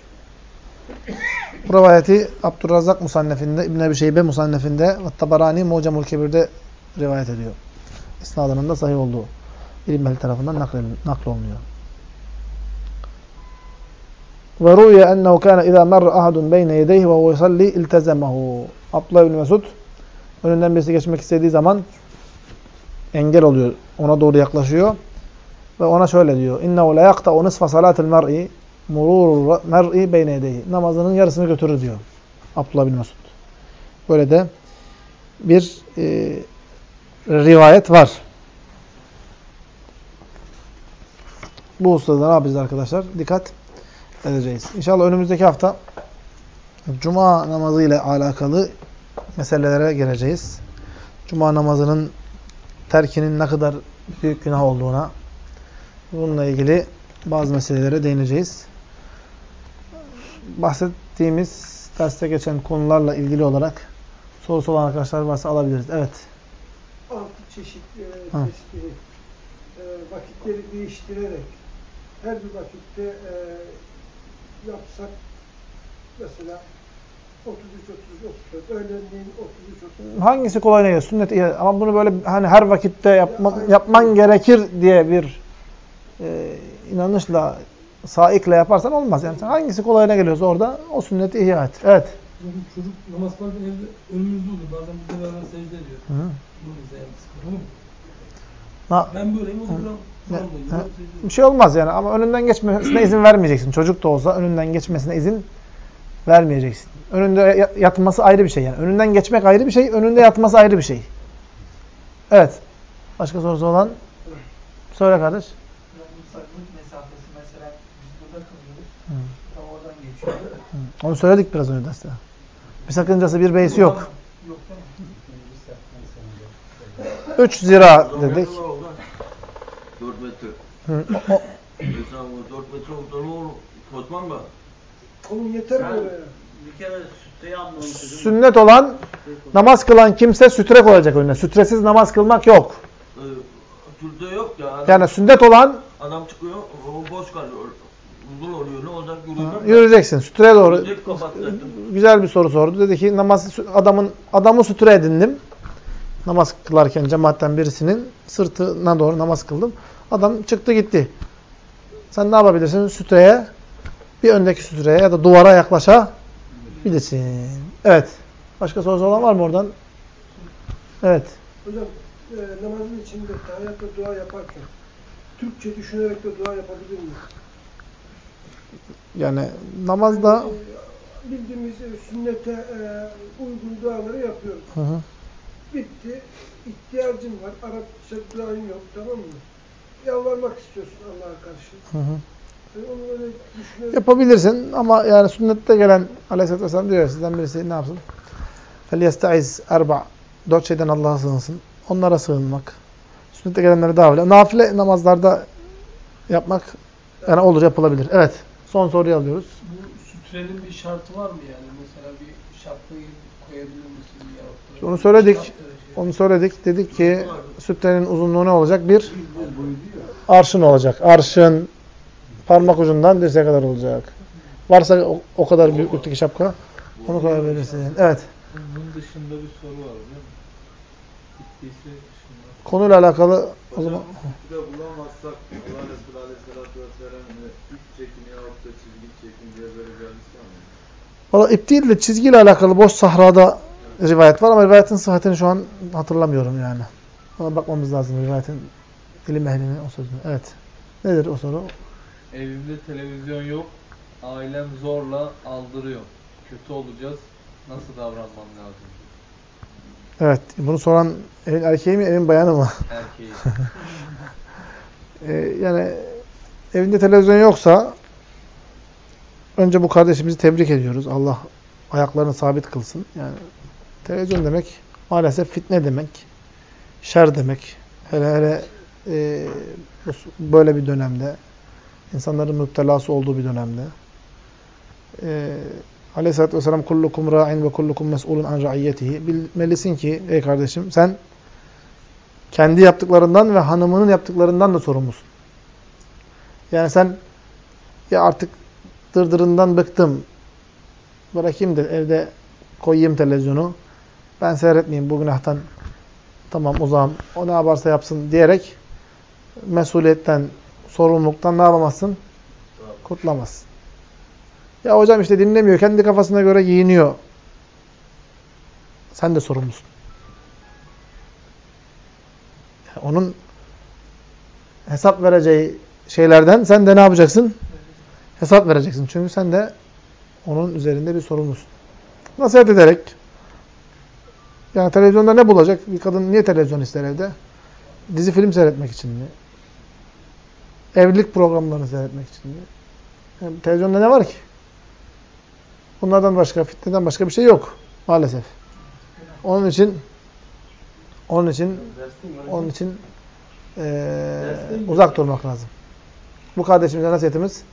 Bu rivayeti Abdurrazzak Musannefinde, İbn Ebi Şeybe Musannefinde ve Tabarani Mucamul Kebir'de rivayet ediyor. İsnadının da sahih olduğu ilim ehli tarafından nakl olunuyor. Ve ruya ennehu kana iza marra ahadun beyne yedeyhi ve huve yusalli iltezemehu. Abdullah ibn Mesud önünden birisi geçmek istediği zaman engel oluyor. Ona doğru yaklaşıyor. Ve ona şöyle diyor. İnnehu la yakta'u nisfa salatil mer'i mururul mer'i beyne yedeyhi. Namazının yarısını götürür diyor. Abdullah bin Mesud. Böyle de bir e, rivayet var. Bu hususda ne yapacağız arkadaşlar? Dikkat edeceğiz. İnşallah önümüzdeki hafta Cuma namazı ile alakalı meselelere gireceğiz. Cuma namazının terkinin ne kadar büyük günah olduğuna bununla ilgili bazı meselelere değineceğiz. Bahsettiğimiz derste geçen konularla ilgili olarak sorusu olan arkadaşlar varsa alabiliriz. Evet. Altı çeşit e, tesbihi e, vakitleri değiştirerek her bir vakitte e, yapsak mesela 33 33 34 öğlenleyin 33 34 Hangisi kolayına geliyor? Sünnet. Ama bunu böyle hani her vakitte yapma, yapman gerekir diye bir e, inanışla, saikle yaparsan olmaz. Yani sen hangisi kolayına geliyorsa orada o sünneti ihya et. Evet. Çocuk, çocuk namaz kılarken evde önümüzde oluyor. Bazen bize beraber secde ediyor. Hı -hı. Bunu bize yani sıkıntı olur mu? Ha, Ben böyleyim, o secde bir şey olmaz yani ama önünden geçmesine izin vermeyeceksin. Çocuk da olsa önünden geçmesine izin vermeyeceksin. Önünde ya- yatması ayrı bir şey yani. Önünden geçmek ayrı bir şey, önünde yatması ayrı bir şey. Evet. Başka sorusu olan? Söyle kardeş. Mesafesi mesela biz burada. Tam oradan geçiyor. Onu söyledik biraz önce derste. Bir sakıncası, bir beysi yok. 3 zira dedik. 4 metre. Hı. O- o- Mesela bu 4 metre olduğunu olur. Korkmam ben. Kolun yeter böyle. Bir kere. Sünnet olan namaz kılan kimse sütre koyacak önüne. Sütresiz namaz kılmak yok. Ee, Türk'te yok ya. Yani sünnet olan adam çıkıyor, boş kalıyor. Uzun oluyor, ne olacak yürüyecek. yürüyeceksin. Sütreye doğru. Yürüyecek. Güzel bir soru sordu. Dedi ki namaz adamın adamı sütre edindim. Namaz kılarken cemaatten birisinin sırtına doğru namaz kıldım. Adam çıktı gitti. Sen ne yapabilirsin? Sütreye bir öndeki sütreye ya da duvara yaklaşabilirsin. Evet. Başka sorusu olan var mı oradan? Evet. Hocam e, namazın içinde tahiyyat ve dua yaparken Türkçe düşünerek de dua yapabilir miyim? Yani namazda Ee, Bildiğimiz e, sünnete e, uygun duaları yapıyoruz. hı hı. Bitti. İhtiyacın var. Arapça duan yok. Tamam mı? Yalvarmak istiyorsun Allah'a karşı. Hı hı. Yani onu öyle düşünerek Yapabilirsin ama yani sünnette gelen aleyhisselatü vesselam diyor ya sizden birisi ne yapsın? فَلْيَسْتَعِزْ erba Dört şeyden Allah'a sığınsın. Onlara sığınmak. Sünnette gelenlere daha öyle. Nafile namazlarda yapmak yani olur yapılabilir. Evet. Son soruyu alıyoruz. Bu sütrenin bir şartı var mı yani? Mesela bir şapkayı koyabilir misin? Ya da- Onu söyledik. Derece. Onu söyledik. Dedik ki sütlerin uzunluğu ne olacak? Bir arşın olacak. Arşın parmak ucundan dirseğe kadar olacak. Varsa o, o kadar büyüklükteki şapka onu koyabilirsin. Evet. Bunun dışında bir soru var değil mi? Bittiyse. Konuyla alakalı o zaman Bir de bulamazsak Allah Resulü Aleyhisselatü Vesselam'ın üç çekim yahut da çizgi çekim diye böyle bir hadis var mı? Valla ip değil de çizgiyle alakalı boş sahrada rivayet var ama rivayetin sıhhatini şu an hatırlamıyorum yani. Ona bakmamız lazım rivayetin ilim ehlinin o sözünü. Evet. Nedir o soru? Evimde televizyon yok. Ailem zorla aldırıyor. Kötü olacağız. Nasıl davranmam lazım? Evet. Bunu soran evin erkeği mi evin bayanı mı? Erkeği. Ee, yani evinde televizyon yoksa önce bu kardeşimizi tebrik ediyoruz. Allah ayaklarını sabit kılsın. Yani televizyon demek maalesef fitne demek. Şer demek. Hele hele e, böyle bir dönemde insanların müptelası olduğu bir dönemde e, Aleyhisselatü Vesselam kullukum ra'in ve kullukum mes'ulun an ra'iyyetihi bilmelisin ki ey kardeşim sen kendi yaptıklarından ve hanımının yaptıklarından da sorumlusun. Yani sen ya artık dırdırından bıktım. Bırakayım da evde koyayım televizyonu. Ben seyretmeyeyim bu günahtan. Tamam uzağım. O ne yaparsa yapsın diyerek mesuliyetten, sorumluluktan ne yapamazsın? Kurtulamazsın. Ya hocam işte dinlemiyor. Kendi kafasına göre giyiniyor. Sen de sorumlusun. Onun hesap vereceği şeylerden sen de ne yapacaksın? Hesap vereceksin. Çünkü sen de onun üzerinde bir sorumlusun. Nasihat ederek yani televizyonda ne bulacak? Bir kadın niye televizyon ister evde? Dizi film seyretmek için mi? Evlilik programlarını seyretmek için mi? Yani televizyonda ne var ki? Bunlardan başka, fitneden başka bir şey yok. Maalesef. Onun için onun için onun için eee, uzak durmak lazım. Bu kardeşimize nasihatimiz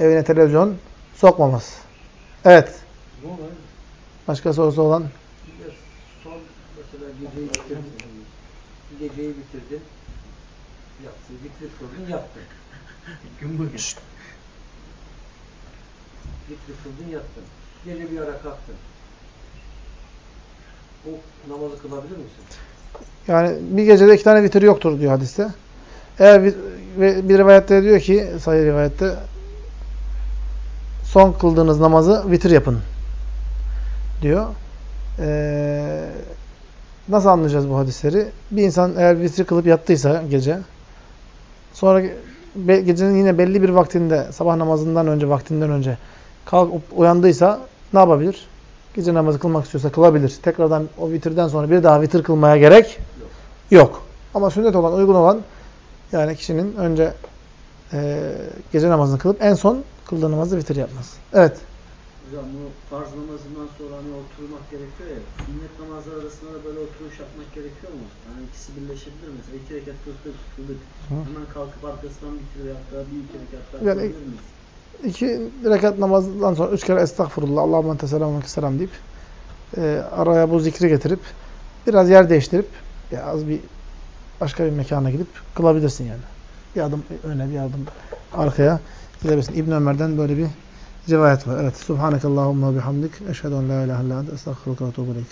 evine televizyon sokmamız. Evet. Başka sorusu olan? Son mesela geceyi bitirdin. Geceyi bitirdin. Yatsın, vitri kıldın, yattın. Gün bugün. Vitri kıldın, yattın. Gece bir ara kalktın. O namazı kılabilir misin? Yani bir gecede iki tane vitir yoktur diyor hadiste. Eğer bir, bir rivayette diyor ki sahih rivayette son kıldığınız namazı vitir yapın diyor. Ee, nasıl anlayacağız bu hadisleri? Bir insan eğer vitri kılıp yattıysa gece sonra gecenin yine belli bir vaktinde sabah namazından önce vaktinden önce kalkıp uyandıysa ne yapabilir? Gece namazı kılmak istiyorsa kılabilir. Tekrardan o vitirden sonra bir daha vitir kılmaya gerek yok. Ama sünnet olan, uygun olan yani kişinin önce e, gece namazını kılıp en son kıldığı namazı vitir yapması. Evet. Hocam bu farz namazından sonra hani oturmak gerekiyor ya. Sünnet namazlar arasında da böyle oturuş yapmak gerekiyor mu? Hani ikisi birleşebilir mi? Mesela iki rekat kıldık, kıldık. Hemen kalkıp arkasından bitir veyahut da bir iki rekat daha Yani- kılabilir miyiz? İki rekat namazdan sonra üç kere estağfurullah, Allahümme ente selamu selam deyip e, araya bu zikri getirip biraz yer değiştirip ya az bir başka bir mekana gidip kılabilirsin yani. Bir adım öne bir adım arkaya gidebilirsin. İbn Ömer'den böyle bir rivayet var. Evet. Subhanakallahumma bihamdik. Eşhedü en la ilahe illa ente estağfiruke ve.